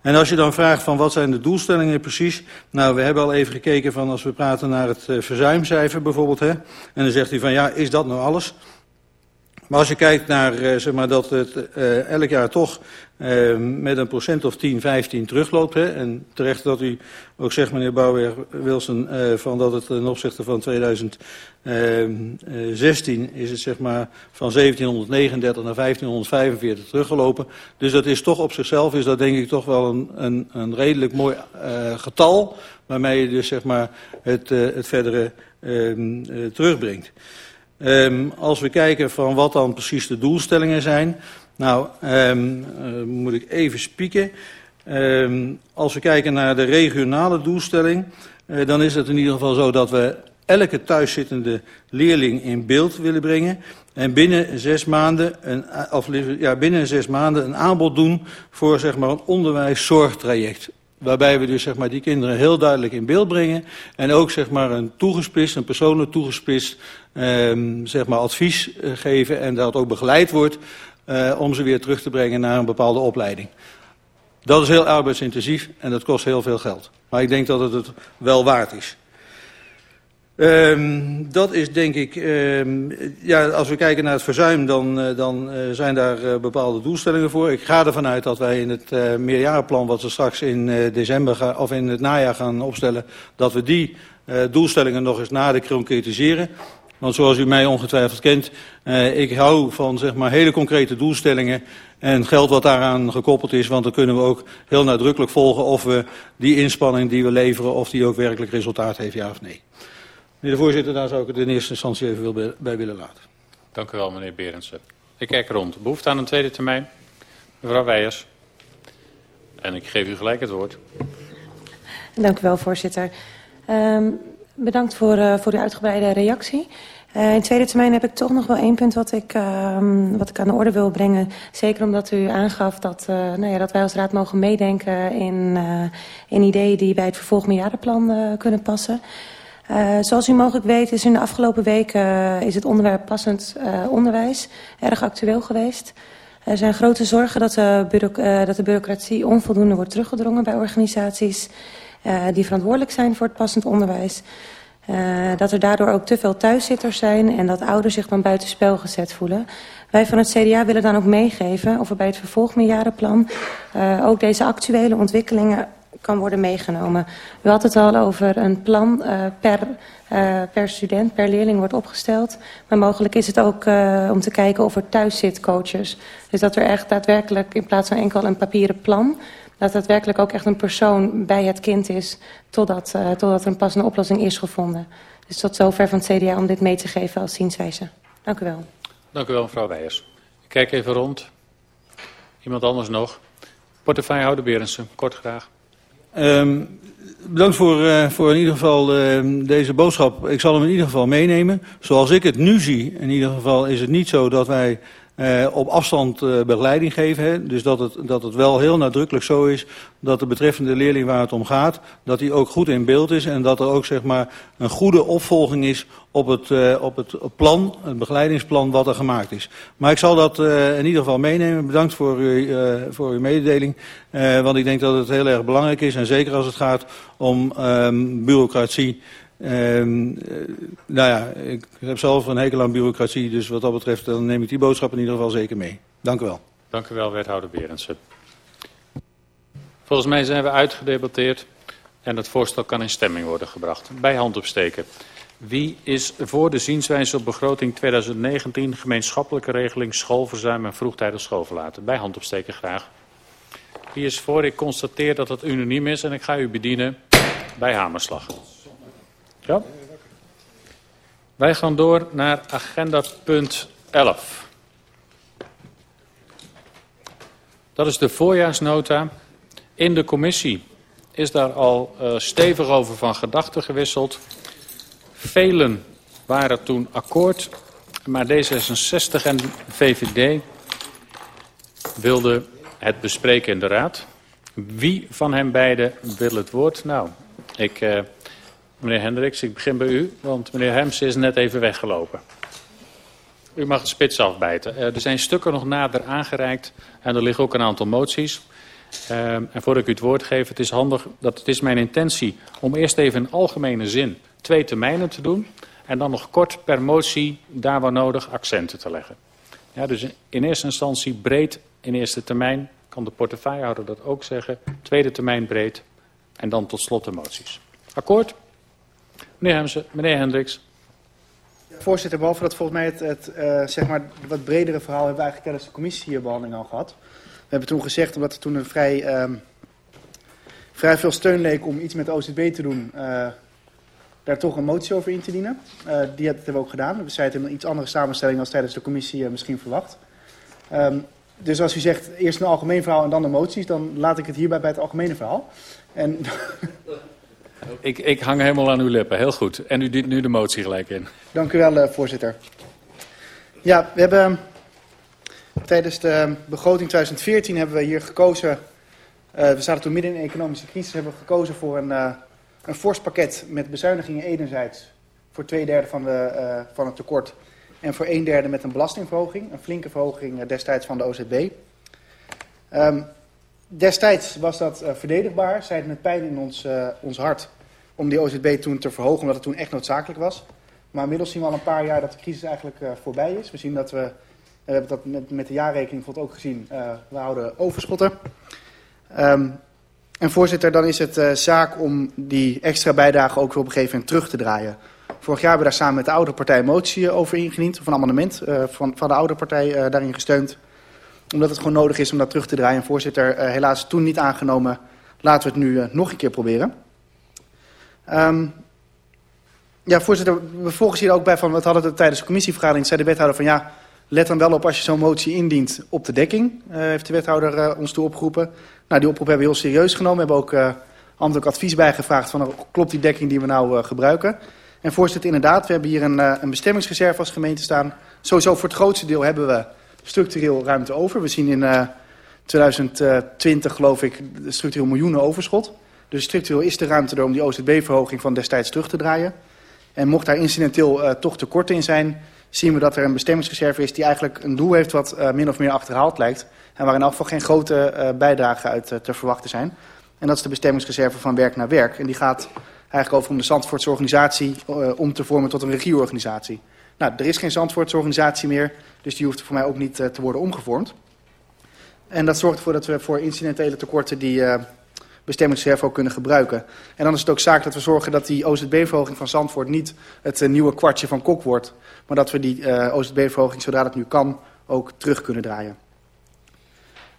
En als je dan vraagt van wat zijn de doelstellingen precies. Nou, we hebben al even gekeken van als we praten naar het verzuimcijfer bijvoorbeeld. Hè, en dan zegt hij van ja, is dat nou alles? Maar als je kijkt naar uh, zeg maar, dat het uh, elk jaar toch uh, met een procent of 10, 15 terugloopt. Hè, en terecht dat u ook zegt, meneer Bouwer-Wilson, van dat het ten opzichte van 2016 is het zeg maar, van 1739 naar 1545 teruggelopen. Dus dat is toch op zichzelf, is dat denk ik toch wel een, een, een redelijk mooi getal. Waarmee je dus zeg maar, het, het verdere terugbrengt. Um, als we kijken van wat dan precies de doelstellingen zijn. Nou, um, uh, moet ik even spieken. Um, als we kijken naar de regionale doelstelling, uh, dan is het in ieder geval zo dat we elke thuiszittende leerling in beeld willen brengen. En binnen zes maanden een, of, ja, binnen zes maanden een aanbod doen voor zeg maar, een onderwijszorgtraject. Waarbij we dus zeg maar, die kinderen heel duidelijk in beeld brengen. En ook zeg maar, een toegespitst, een persoonlijk toegespitst um, zeg maar, advies uh, geven. En dat ook begeleid wordt uh, om ze weer terug te brengen naar een bepaalde opleiding. Dat is heel arbeidsintensief en dat kost heel veel geld. Maar ik denk dat het het wel waard is. Um, dat is denk ik, um, ja, als we kijken naar het verzuim, dan, uh, dan uh, zijn daar uh, bepaalde doelstellingen voor. Ik ga ervan uit dat wij in het meerjarenplan, wat we straks in december ga, of in het najaar gaan opstellen, dat we die doelstellingen nog eens nader concretiseren. Want zoals u mij ongetwijfeld kent, uh, ik hou van zeg maar, hele concrete doelstellingen en geld wat daaraan gekoppeld is. Want dan kunnen we ook heel nadrukkelijk volgen of we die inspanning die we leveren, of die ook werkelijk resultaat heeft, ja of nee. Meneer de voorzitter, daar zou ik het in eerste instantie even bij willen laten. Dank u wel, meneer Berendsen. Ik kijk rond. Behoefte aan een tweede termijn? Mevrouw Weijers. En ik geef u gelijk het woord. Dank u wel, voorzitter. Um, bedankt voor, uh, voor uw uitgebreide reactie. Uh, in tweede termijn heb ik toch nog wel één punt wat ik, uh, wat ik aan de orde wil brengen. Zeker omdat u aangaf dat, uh, nou ja, dat wij als raad mogen meedenken in, uh, in ideeën die bij het vervolgmeerjarenplan uh, kunnen passen. Uh, zoals u mogelijk weet is in de afgelopen weken uh, is het onderwerp passend uh, onderwijs erg actueel geweest. Er zijn grote zorgen dat de, dat de bureaucratie onvoldoende wordt teruggedrongen bij organisaties die verantwoordelijk zijn voor het passend onderwijs. Dat er daardoor ook te veel thuiszitters zijn en dat ouders zich dan buitenspel gezet voelen. Wij van het CDA willen dan ook meegeven of er bij het vervolgmeerjarenplan uh, ook deze actuele ontwikkelingen kan worden meegenomen. U had het al over een plan uh, per, uh, per student, per leerling wordt opgesteld. Maar mogelijk is het ook uh, om te kijken of er thuis zit coaches. Dus dat er echt daadwerkelijk in plaats van enkel een papieren plan... dat daadwerkelijk ook echt een persoon bij het kind is... totdat, totdat er een passende oplossing is gevonden. Dus tot zover van het CDA om dit mee te geven als zienswijze. Dank u wel. Dank u wel, mevrouw Weijers. Ik kijk even rond. Iemand anders nog? Portefeuillehouder Berensen, kort graag. Um, bedankt voor, uh, voor in ieder geval uh, deze boodschap. Ik zal hem in ieder geval meenemen. Zoals ik het nu zie, in ieder geval is het niet zo dat wij uh, op afstand uh, begeleiding geven. Hè? Dus dat het, dat het wel heel nadrukkelijk zo is dat de betreffende leerling waar het om gaat, dat die ook goed in beeld is en dat er ook zeg maar, een goede opvolging is op het, uh, op het plan, het begeleidingsplan wat er gemaakt is. Maar ik zal dat in ieder geval meenemen. Bedankt voor, u, voor uw mededeling, want ik denk dat het heel erg belangrijk is en zeker als het gaat om um, bureaucratie. Um, nou ja, ik heb zelf een hekel aan bureaucratie, dus wat dat betreft dan neem ik die boodschap in ieder geval zeker mee. Dank u wel. Dank u wel, wethouder Berendsen. Volgens mij zijn we uitgedebatteerd. En het voorstel kan in stemming worden gebracht. Bij hand opsteken. Wie is voor de zienswijze op begroting 2019 gemeenschappelijke regeling schoolverzuim en vroegtijdig schoolverlaten? Bij hand opsteken graag. Wie is voor? Ik constateer dat het unaniem is en ik ga u bedienen bij hamerslag. Ja? Wij gaan door naar agenda punt 11. Dat is de voorjaarsnota. In de commissie is daar al uh, stevig over van gedachten gewisseld. Velen waren toen akkoord, maar D66 en VVD wilden het bespreken in de raad. Wie van hen beiden wil het woord? Nou, ik, uh, meneer Hendricks, ik begin bij u, want meneer Hemsen is net even weggelopen. U mag de spits afbijten. Uh, er zijn stukken nog nader aangereikt en er liggen ook een aantal moties. Uh, en voordat ik u het woord geef, het is handig, dat het is mijn intentie om eerst even in algemene zin twee termijnen te doen. En dan nog kort per motie, daar waar nodig, accenten te leggen. Ja, dus in eerste instantie breed in eerste termijn, kan de portefeuillehouder dat ook zeggen. Tweede termijn breed en dan tot slot de moties. Akkoord? Meneer Hemsen, meneer Hendricks. Voorzitter, behalve dat volgens mij het, het uh, zeg maar wat bredere verhaal hebben we eigenlijk tijdens de commissiebehandeling al gehad. We hebben toen gezegd, omdat er toen een vrij, uh, vrij veel steun leek om iets met OZB te doen, uh, daar toch een motie over in te dienen. Uh, die hebben we ook gedaan. We het in een iets andere samenstelling als tijdens de commissie misschien verwacht. Um, dus als u zegt eerst een algemeen verhaal en dan de moties, dan laat ik het hierbij bij het algemene verhaal. En... Ik, ik hang helemaal aan uw lippen, heel goed. En u dient nu de motie gelijk in. Dank u wel, uh, voorzitter. Ja, we hebben tijdens de begroting 2014 hebben we hier gekozen, uh, we zaten toen midden in een economische crisis, hebben we gekozen voor een, uh, een fors pakket met bezuinigingen enerzijds voor twee derde van, de, van het tekort en voor een derde met een belastingverhoging, een flinke verhoging destijds van de OZB. Um, destijds was dat uh, verdedigbaar, zeiden het pijn in ons, uh, ons hart om die OZB toen te verhogen, omdat het toen echt noodzakelijk was. Maar inmiddels zien we al een paar jaar dat de crisis eigenlijk uh, voorbij is. We zien dat we, we hebben dat met, met de jaarrekening bijvoorbeeld ook gezien, we houden overschotten. Um, en voorzitter, dan is het zaak om die extra bijdrage ook op een gegeven moment terug te draaien. Vorig jaar hebben we daar samen met de oude partij een motie over ingediend, of een amendement van, van de oude partij daarin gesteund. Omdat het gewoon nodig is om dat terug te draaien. En voorzitter, uh, helaas toen niet aangenomen. Laten we het nu nog een keer proberen. Um, ja, voorzitter, we volgen hier ook bij van, wat hadden we tijdens de commissievergadering, zei de wethouder van ja, let dan wel op als je zo'n motie indient op de dekking, heeft de wethouder ons toe opgeroepen. Nou, die oproep hebben we heel serieus genomen. We hebben ook ambtelijk advies bijgevraagd van klopt die dekking die we nou gebruiken. En voorzitter, inderdaad, we hebben hier een, een bestemmingsreserve als gemeente staan. Sowieso voor het grootste deel hebben we structureel ruimte over. We zien in uh, 2020, geloof ik, structureel miljoenen overschot. Dus structureel is de ruimte er om die OZB-verhoging van destijds terug te draaien. En mocht daar incidenteel uh, toch tekort in zijn, zien we dat er een bestemmingsreserve is die eigenlijk een doel heeft wat uh, min of meer achterhaald lijkt. En waar in geval geen grote uh, bijdragen uit te verwachten zijn. En dat is de bestemmingsreserve van werk naar werk. En die gaat eigenlijk over om de Zandvoortse organisatie om te vormen tot een regieorganisatie. Nou, er is geen Zandvoortse organisatie meer, dus die hoeft voor mij ook niet uh, te worden omgevormd. En dat zorgt ervoor dat we voor incidentele tekorten die uh, bestemmingsreserve kunnen gebruiken. En dan is het ook zaak dat we zorgen dat die OZB-verhoging van Zandvoort niet het uh, nieuwe kwartje van Kok wordt. Maar dat we die uh, OZB-verhoging, zodra dat nu kan, ook terug kunnen draaien.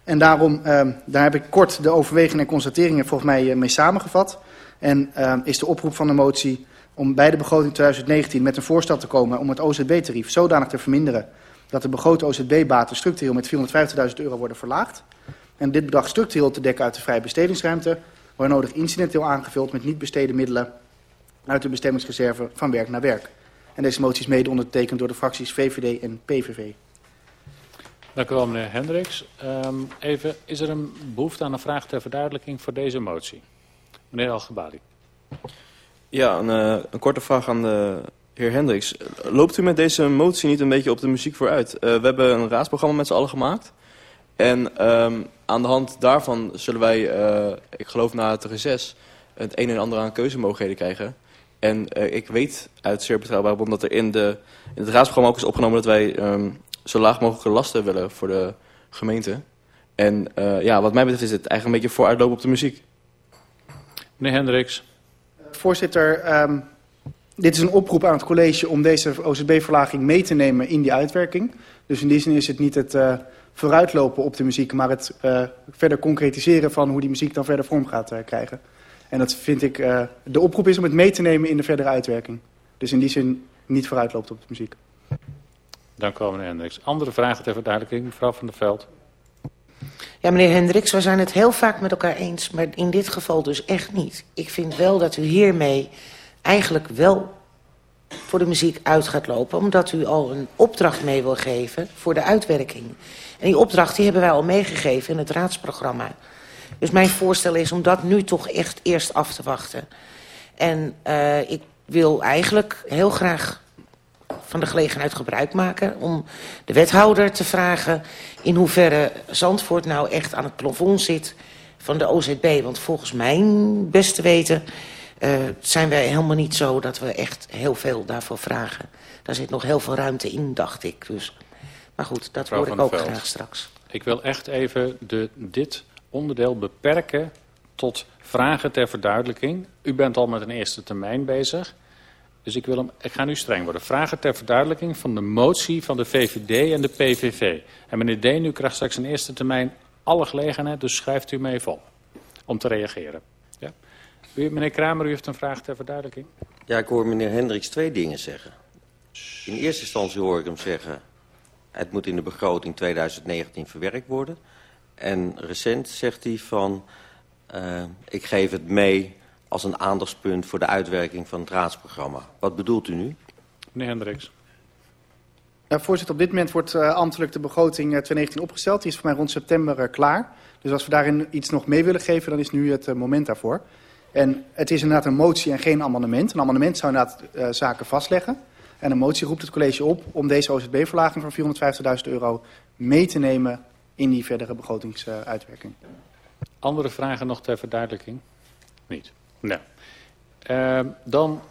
En daarom, uh, daar heb ik kort de overwegingen en constateringen volgens mij mee samengevat. En uh, is de oproep van de motie om bij de begroting 2019 met een voorstel te komen om het OZB-tarief zodanig te verminderen dat de begrote OZB-baten structureel met 450.000 euro worden verlaagd. En dit bedrag structureel te dekken uit de vrije bestedingsruimte, waar nodig incidenteel aangevuld met niet bestede middelen uit de bestemmingsreserve van werk naar werk. En deze motie is mede ondertekend door de fracties VVD en PVV. Dank u wel, meneer Hendricks. Um, even, is er een behoefte aan een vraag ter verduidelijking voor deze motie? Meneer Algebali. Ja, een, uh, een, korte vraag aan de heer Hendricks. Loopt u met deze motie niet een beetje op de muziek vooruit? Uh, we hebben een raadsprogramma met z'n allen gemaakt. En um, aan de hand daarvan zullen wij, uh, ik geloof na het reces, het een en ander aan keuzemogelijkheden krijgen. En ik weet uit zeer betrouwbare bron dat er in, de, in het raadsprogramma ook is opgenomen dat wij um, zo laag mogelijke lasten willen voor de gemeente. En ja, wat mij betreft is het eigenlijk een beetje vooruitlopen op de muziek. Meneer Hendricks. Voorzitter, um, dit is een oproep aan het college om deze OZB-verlaging mee te nemen in die uitwerking. Dus in die zin is het niet het uh, vooruitlopen op de muziek, maar het uh, verder concretiseren van hoe die muziek dan verder vorm gaat uh, krijgen. En dat vind ik, de oproep is om het mee te nemen in de verdere uitwerking. Dus in die zin niet vooruitloopt op de muziek. Dank u wel, meneer Hendricks. Andere vragen ter verduidelijking, mevrouw Van der Veld. Ja, meneer Hendricks, we zijn het heel vaak met elkaar eens, maar in dit geval dus echt niet. Ik vind wel dat u hiermee eigenlijk wel voor de muziek uit gaat lopen... omdat u al een opdracht mee wil geven voor de uitwerking. En die opdracht die hebben wij al meegegeven in het raadsprogramma. Dus mijn voorstel is om dat nu toch echt eerst af te wachten. En uh, ik wil eigenlijk heel graag van de gelegenheid gebruik maken... om de wethouder te vragen in hoeverre Zandvoort nou echt aan het plafond zit van de OZB. Want volgens mijn beste weten uh, zijn wij helemaal niet zo dat we echt heel veel daarvoor vragen. Daar zit nog heel veel ruimte in, dacht ik. Dus, maar goed, dat hoor ik ook graag straks. Ik wil echt even de, dit onderdeel beperken tot vragen ter verduidelijking. U bent al met een eerste termijn bezig. Dus ik, wil hem, ik ga nu streng worden. Vragen ter verduidelijking van de motie van de VVD en de PVV. En meneer Deen, u krijgt straks een eerste termijn alle gelegenheid, dus schrijft u me even om te reageren. Ja? Meneer Kramer, u heeft een vraag ter verduidelijking. Ja, ik hoor meneer Hendricks twee dingen zeggen. In eerste instantie hoor ik hem zeggen... het moet in de begroting 2019 verwerkt worden. En recent zegt hij van... Uh, ik geef het mee als een aandachtspunt voor de uitwerking van het raadsprogramma. Wat bedoelt u nu? Meneer Hendricks. Ja, voorzitter, op dit moment wordt uh, ambtelijk de begroting uh, 2019 opgesteld. Die is voor mij rond september uh, klaar. Dus als we daarin iets nog mee willen geven, dan is nu het uh, moment daarvoor. En het is inderdaad een motie en geen amendement. Een amendement zou inderdaad uh, zaken vastleggen. En een motie roept het college op om deze OZB-verlaging van 450.000 euro mee te nemen in die verdere begrotingsuitwerking. Andere vragen nog ter verduidelijking? Niet. Nou, uh, dan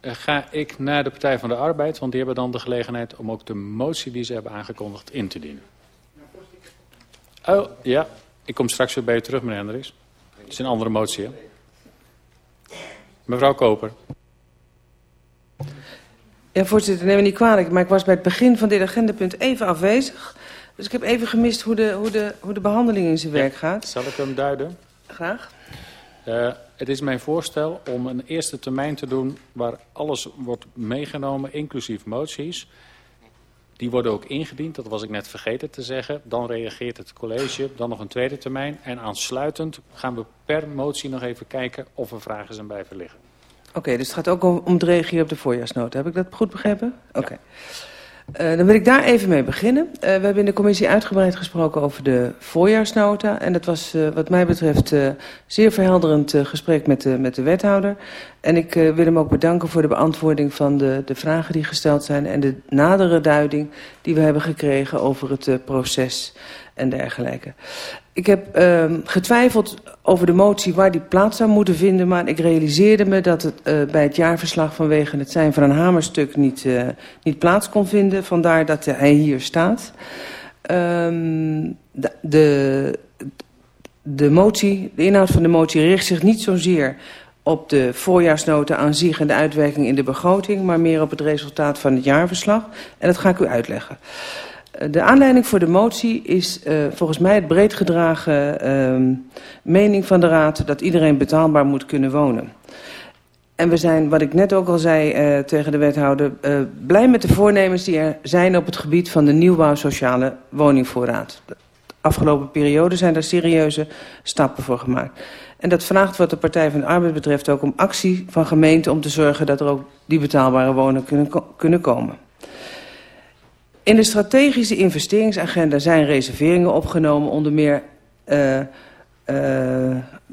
uh, ga ik naar de Partij van de Arbeid, want die hebben dan de gelegenheid om ook de motie die ze hebben aangekondigd in te dienen. Oh, ja, ik kom straks weer bij je terug, meneer Hendricks. Het is een andere motie, hè? Mevrouw Koper. Ja, voorzitter, neem me niet kwalijk, maar ik was bij het begin van dit agendapunt even afwezig. Dus ik heb even gemist hoe de, hoe de, hoe de behandeling in zijn werk gaat. Zal ik hem duiden? Graag. Uh, het is mijn voorstel om een eerste termijn te doen waar alles wordt meegenomen, inclusief moties. Die worden ook ingediend, dat was ik net vergeten te zeggen. Dan reageert het college, dan nog een tweede termijn. En aansluitend gaan we per motie nog even kijken of er vragen zijn blijven liggen. Oké, okay, dus het gaat ook om, om het reageren op de voorjaarsnota. Heb ik dat goed begrepen? Oké. Okay. Ja. Uh, dan wil ik daar even mee beginnen. Uh, we hebben in de commissie uitgebreid gesproken over de voorjaarsnota. En dat was uh, wat mij betreft zeer verhelderend gesprek met de, met de wethouder. En ik wil hem ook bedanken voor de beantwoording van de, de vragen die gesteld zijn... en de nadere duiding die we hebben gekregen over het proces en dergelijke. Ik heb uh, getwijfeld over de motie waar die plaats zou moeten vinden... maar ik realiseerde me dat het uh, bij het jaarverslag vanwege het zijn van een hamerstuk niet, uh, niet plaats kon vinden. Vandaar dat hij hier staat. Um, de, de, de motie, de inhoud van de motie richt zich niet zozeer op de voorjaarsnota aan zich en de uitwerking in de begroting... maar meer op het resultaat van het jaarverslag. En dat ga ik u uitleggen. De aanleiding voor de motie is uh, volgens mij het breed gedragen uh, mening van de Raad dat iedereen betaalbaar moet kunnen wonen. En we zijn, wat ik net ook al zei uh, tegen de wethouder, blij met de voornemens die er zijn op het gebied van de nieuwbouw sociale woningvoorraad. De afgelopen periode zijn daar serieuze stappen voor gemaakt. En dat vraagt wat de Partij van de Arbeid betreft ook om actie van gemeenten om te zorgen dat er ook die betaalbare woningen kunnen, kunnen komen. In de strategische investeringsagenda zijn reserveringen opgenomen, onder meer... Uh, uh,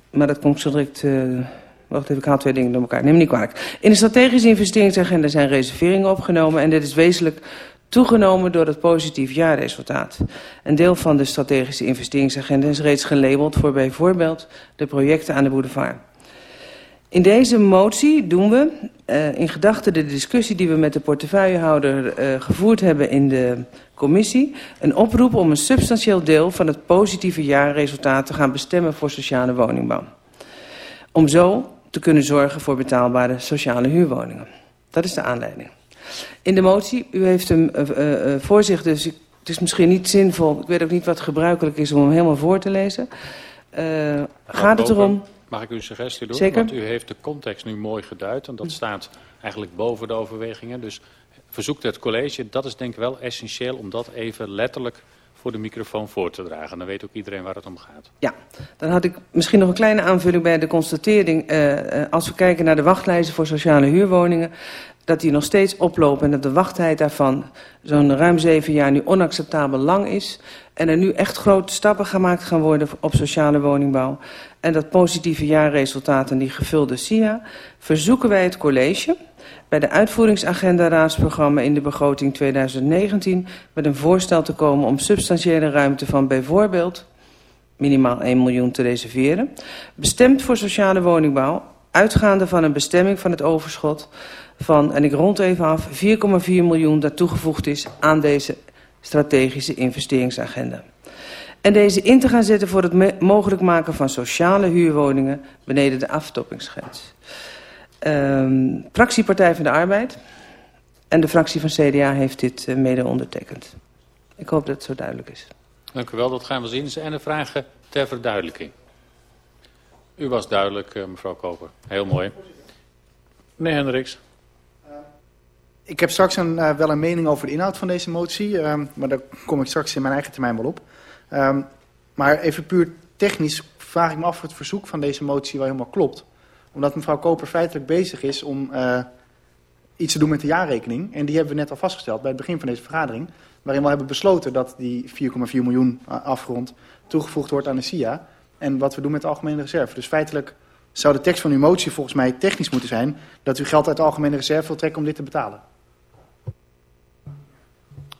maar dat komt zo direct... Uh, wacht even, ik haal twee dingen door elkaar. Neem niet kwalijk. In de strategische investeringsagenda zijn reserveringen opgenomen... en dit is wezenlijk toegenomen door het positief jaarresultaat. Een deel van de strategische investeringsagenda is reeds gelabeld... voor bijvoorbeeld de projecten aan de boulevard. In deze motie doen we, uh, in gedachten de discussie die we met de portefeuillehouder uh, gevoerd hebben in de commissie, een oproep om een substantieel deel van het positieve jaarresultaat te gaan bestemmen voor sociale woningbouw. Om zo te kunnen zorgen voor betaalbare sociale huurwoningen. Dat is de aanleiding. In de motie, u heeft hem uh, voor zich, dus ik, het is misschien niet zinvol. Ik weet ook niet wat gebruikelijk is om hem helemaal voor te lezen. Gaat het erom... Mag ik u een suggestie doen? Zeker. Want u heeft de context nu mooi geduid en dat staat eigenlijk boven de overwegingen. Dus verzoekt het college, dat is denk ik wel essentieel om dat even letterlijk voor de microfoon voor te dragen. Dan weet ook iedereen waar het om gaat. Ja, dan had ik misschien nog een kleine aanvulling bij de constatering. Uh, als we kijken naar de wachtlijsten voor sociale huurwoningen... dat die nog steeds oplopen en dat de wachttijd daarvan zo'n ruim zeven jaar nu onacceptabel lang is... en er nu echt grote stappen gemaakt gaan worden op sociale woningbouw... en dat positieve jaarresultaten die gevulde SIA... verzoeken wij het college bij de uitvoeringsagenda raadsprogramma in de begroting 2019 met een voorstel te komen om substantiële ruimte van bijvoorbeeld minimaal 1 miljoen te reserveren, bestemd voor sociale woningbouw, uitgaande van een bestemming van het overschot van, en ik rond even af, 4,4 miljoen dat toegevoegd is aan deze strategische investeringsagenda. En deze in te gaan zetten voor het mogelijk maken van sociale huurwoningen beneden de aftoppingsgrens. Um, fractiepartij van de Arbeid en de fractie van CDA heeft dit uh, mede ondertekend. Ik hoop dat het zo duidelijk is. Dank u wel, dat gaan we zien. En de vragen ter verduidelijking. U was duidelijk, uh, mevrouw Koper. Heel mooi. Meneer Hendricks. Ik heb straks een, uh, wel een mening over de inhoud van deze motie, uh, maar daar kom ik straks in mijn eigen termijn wel op. Um, maar even puur technisch vraag ik me af of het verzoek van deze motie wel helemaal klopt omdat mevrouw Koper feitelijk bezig is om uh, iets te doen met de jaarrekening. En die hebben we net al vastgesteld bij het begin van deze vergadering. Waarin we hebben besloten dat die 4,4 miljoen afgerond toegevoegd wordt aan de SIA. En wat we doen met de algemene reserve. Dus feitelijk zou de tekst van uw motie volgens mij technisch moeten zijn... dat u geld uit de algemene reserve wil trekken om dit te betalen.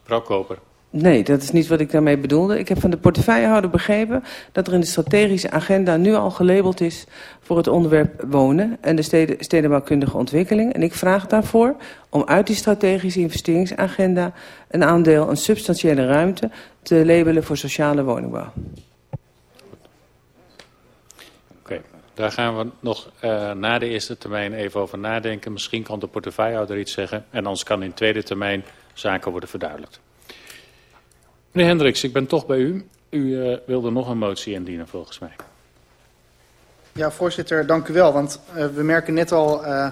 Mevrouw Koper. Nee, dat is niet wat ik daarmee bedoelde. Ik heb van de portefeuillehouder begrepen dat er in de strategische agenda nu al gelabeld is voor het onderwerp wonen en de steden, stedenbouwkundige ontwikkeling. En ik vraag daarvoor om uit die strategische investeringsagenda een aandeel, een substantiële ruimte, te labelen voor sociale woningbouw. Oké, daar gaan we nog uh, na de eerste termijn even over nadenken. Misschien kan de portefeuillehouder iets zeggen en anders kan in tweede termijn zaken worden verduidelijkt. Meneer Hendricks, ik ben toch bij u. U uh, wilde nog een motie indienen, volgens mij. Ja, voorzitter, dank u wel. Want uh, we merken net al, uh,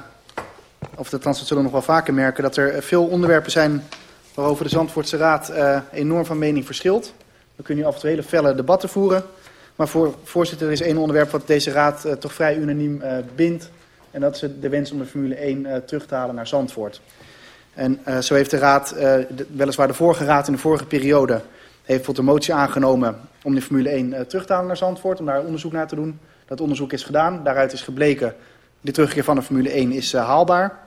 of de we zullen nog wel vaker merken... dat er veel onderwerpen zijn waarover de Zandvoortse Raad enorm van mening verschilt. We kunnen nu af en toe hele felle debatten voeren. Maar voor, voorzitter, er is één onderwerp wat deze Raad toch vrij unaniem bindt. En dat is de wens om de Formule 1 terug te halen naar Zandvoort. En uh, zo heeft de Raad, uh, de, weliswaar de vorige Raad in de vorige periode... heeft bijvoorbeeld een motie aangenomen om de Formule 1 uh, terug te halen naar Zandvoort... om daar onderzoek naar te doen. Dat onderzoek is gedaan. Daaruit is gebleken, de terugkeer van de Formule 1 is haalbaar.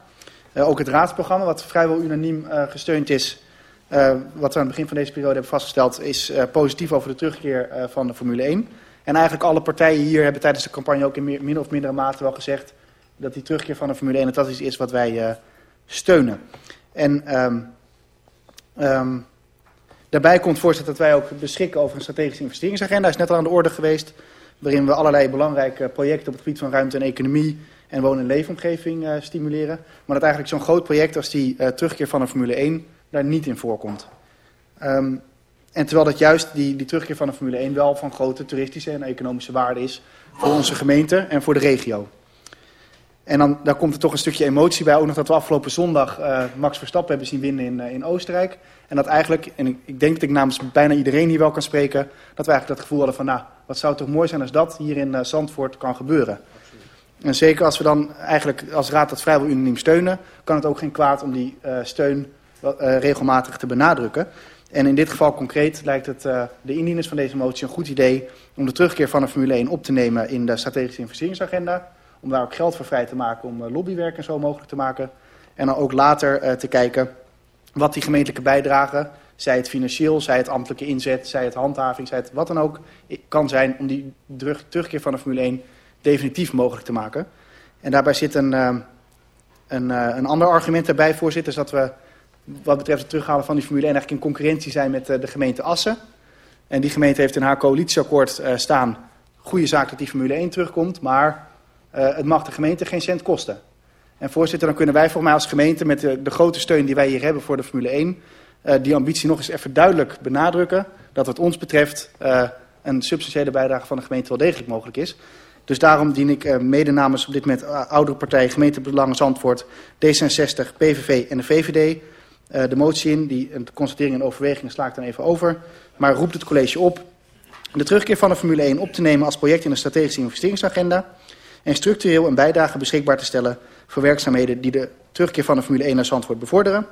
ook het raadsprogramma, wat vrijwel unaniem gesteund is... wat we aan het begin van deze periode hebben vastgesteld... is positief over de terugkeer van de Formule 1. En eigenlijk alle partijen hier hebben tijdens de campagne ook in meer, min of mindere mate wel gezegd... dat die terugkeer van de Formule 1 dat is wat wij steunen. En um, um, daarbij komt voorzitter dat wij ook beschikken over een strategische investeringsagenda. Is net al aan de orde geweest. Waarin we allerlei belangrijke projecten op het gebied van ruimte en economie en woon- en leefomgeving uh, stimuleren. Maar dat eigenlijk zo'n groot project als die uh, terugkeer van de Formule 1 daar niet in voorkomt. Um, en terwijl dat juist die, die terugkeer van de Formule 1 wel van grote toeristische en economische waarde is voor onze gemeente en voor de regio. En dan daar komt er toch een stukje emotie bij. Ook nog dat we afgelopen zondag uh, Max Verstappen hebben zien winnen in, uh, in Oostenrijk. En dat eigenlijk, en ik, ik, denk dat ik namens bijna iedereen hier wel kan spreken... dat we eigenlijk dat gevoel hadden van... nou, wat zou het toch mooi zijn als dat hier in uh, Zandvoort kan gebeuren. En zeker als we dan eigenlijk als raad dat vrijwel unaniem steunen... kan het ook geen kwaad om die steun regelmatig te benadrukken. En in dit geval concreet lijkt het de indieners van deze motie een goed idee... om de terugkeer van de Formule 1 op te nemen in de strategische investeringsagenda om daar ook geld voor vrij te maken om uh, lobbywerk en zo mogelijk te maken. En dan ook later uh, te kijken wat die gemeentelijke bijdrage, zij het financieel, zij het ambtelijke inzet, zij het handhaving, zij het wat dan ook, kan zijn om die terug, terugkeer van de Formule 1 definitief mogelijk te maken. En daarbij zit een, uh, een, een ander argument erbij, voorzitter, is dat we wat betreft het terughalen van die Formule 1 eigenlijk in concurrentie zijn met de gemeente Assen. En die gemeente heeft in haar coalitieakkoord staan, goede zaak dat die Formule 1 terugkomt, maar uh, het mag de gemeente geen cent kosten. En voorzitter, dan kunnen wij volgens mij als gemeente met de, de grote steun die wij hier hebben voor de Formule 1... Uh, die ambitie nog eens even duidelijk benadrukken dat wat ons betreft uh, een substantiële bijdrage van de gemeente wel degelijk mogelijk is. Dus daarom dien ik mede namens op dit moment oudere partijen, gemeentebelangen Zandvoort, D66, PVV en de VVD de motie in. Die een constatering en overwegingen sla ik dan even over. Maar roept het college op de terugkeer van de Formule 1 op te nemen als project in de strategische investeringsagenda. En structureel een bijdrage beschikbaar te stellen voor werkzaamheden die de terugkeer van de Formule 1 naar Zandvoort bevorderen.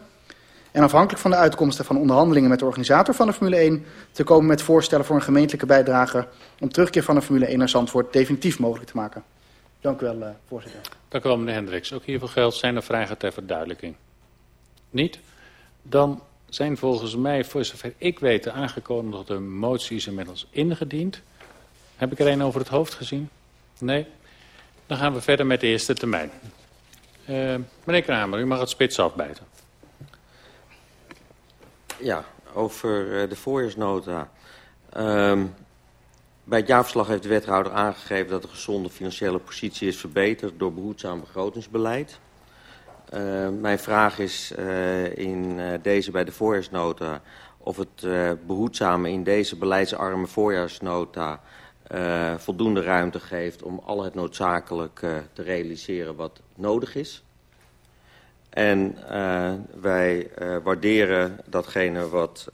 En afhankelijk van de uitkomsten van onderhandelingen met de organisator van de Formule 1... te komen met voorstellen voor een gemeentelijke bijdrage... om terugkeer van de Formule 1 naar Zandvoort definitief mogelijk te maken. Dank u wel, uh, voorzitter. Dank u wel, meneer Hendricks. Ook hiervoor geldt, zijn er vragen ter verduidelijking? Niet? Dan zijn volgens mij, voor zover ik weet, de aangekondigde moties inmiddels ingediend. Heb ik er een over het hoofd gezien? Nee? Dan gaan we verder met de eerste termijn. Uh, meneer Kramer, u mag het spits afbijten. Ja, over de voorjaarsnota. Um, bij het jaarverslag heeft de wethouder aangegeven dat de gezonde financiële positie is verbeterd door behoedzaam begrotingsbeleid. Uh, mijn vraag is uh, in deze bij de voorjaarsnota of het behoedzame in deze beleidsarme voorjaarsnota uh, voldoende ruimte geeft om al het noodzakelijke te realiseren wat nodig is. En uh, wij uh, waarderen datgene wat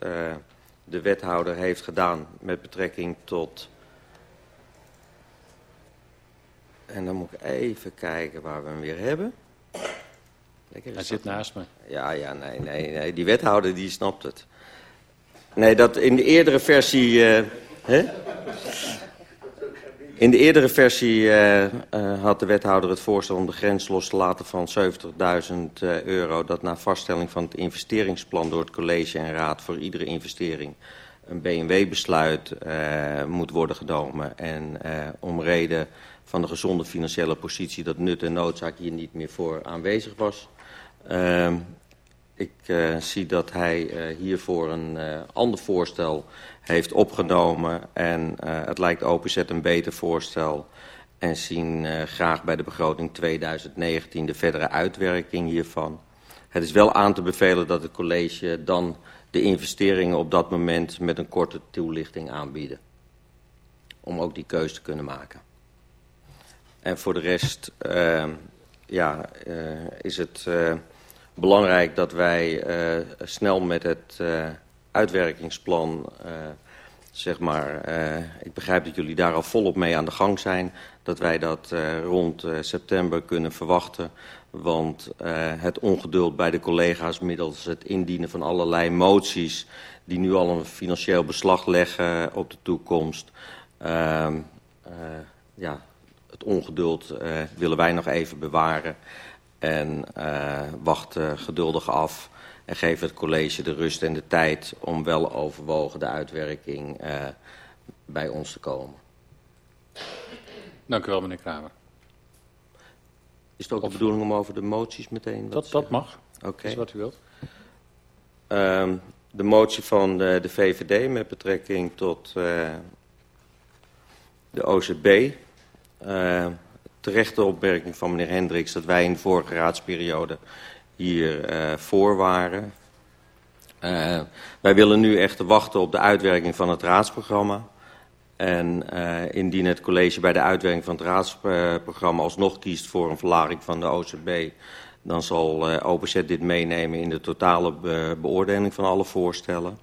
de wethouder heeft gedaan met betrekking tot... En dan moet ik even kijken waar we hem weer hebben. Lekker, Hij zit naast me. Ja, ja, nee, nee, nee. Die wethouder die snapt het. Nee, dat in de eerdere versie... hè? In de eerdere versie uh, uh, had de wethouder het voorstel om de grens los te laten van 70.000 uh, euro. Dat na vaststelling van het investeringsplan door het college en raad voor iedere investering een BMW-besluit moet worden genomen. En om reden van de gezonde financiële positie dat nut en noodzaak hier niet meer voor aanwezig was. Ehm, ik zie dat hij hiervoor een ander voorstel heeft opgenomen. En uh, het lijkt OPZ een beter voorstel. En zien uh, graag bij de begroting 2019 de verdere uitwerking hiervan. Het is wel aan te bevelen dat het college dan de investeringen op dat moment met een korte toelichting aanbieden. Om ook die keuze te kunnen maken. En voor de rest uh, ja, uh, is het belangrijk dat wij snel met het uitwerkingsplan, uh, zeg maar, uh, ik begrijp dat jullie daar al volop mee aan de gang zijn, dat wij dat uh, rond september kunnen verwachten. Want het ongeduld bij de collega's middels het indienen van allerlei moties die nu al een financieel beslag leggen op de toekomst. Uh, ja, het ongeduld willen wij nog even bewaren en uh, wachten geduldig af en geven het college de rust en de tijd om wel overwogen de uitwerking uh, bij ons te komen. Dank u wel, meneer Kramer. Is het ook of... de bedoeling om over de moties meteen... Dat, dat mag. Oké. Okay. Is wat u wilt. Uh, de motie van de, de VVD met betrekking tot uh, de OZB. Uh, terechte opmerking van meneer Hendricks dat wij in de vorige raadsperiode hier uh, waren. Uh, wij willen nu echter wachten op de uitwerking van het raadsprogramma. En uh, indien het college bij de uitwerking van het raadsprogramma alsnog kiest voor een verlaging van de OCB... dan zal uh, OPZ dit meenemen in de totale be beoordeling van alle voorstellen.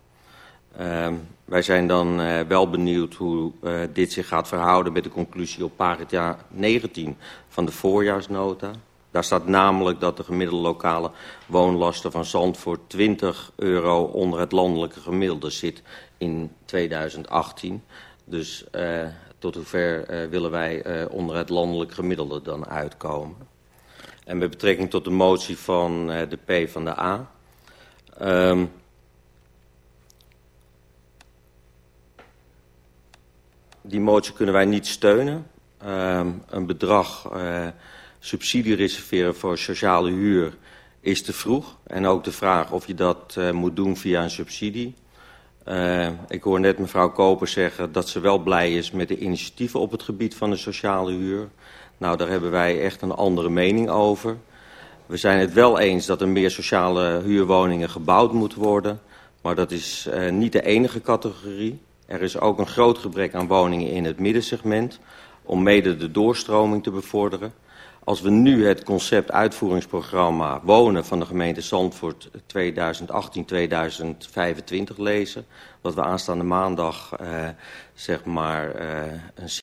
Uh, wij zijn dan uh, wel benieuwd hoe dit zich gaat verhouden met de conclusie op pagina 19 van de voorjaarsnota... Daar staat namelijk dat de gemiddelde lokale woonlasten van Zandvoort 20 euro onder het landelijke gemiddelde zit in 2018. Dus uh, tot hoever uh, willen wij uh, onder het landelijk gemiddelde dan uitkomen. En met betrekking tot de motie van de P van de A. Um, die motie kunnen wij niet steunen. Um, een bedrag... Subsidie reserveren voor sociale huur is te vroeg. En ook de vraag of je dat uh, moet doen via een subsidie. Uh, ik hoor net mevrouw Koper zeggen dat ze wel blij is met de initiatieven op het gebied van de sociale huur. Nou, daar hebben wij echt een andere mening over. We zijn het wel eens dat er meer sociale huurwoningen gebouwd moeten worden. Maar dat is uh, niet de enige categorie. Er is ook een groot gebrek aan woningen in het middensegment om mede de doorstroming te bevorderen. Als we nu het concept uitvoeringsprogramma wonen van de gemeente Zandvoort 2018-2025 lezen, wat we aanstaande maandag uh, zeg maar uh, een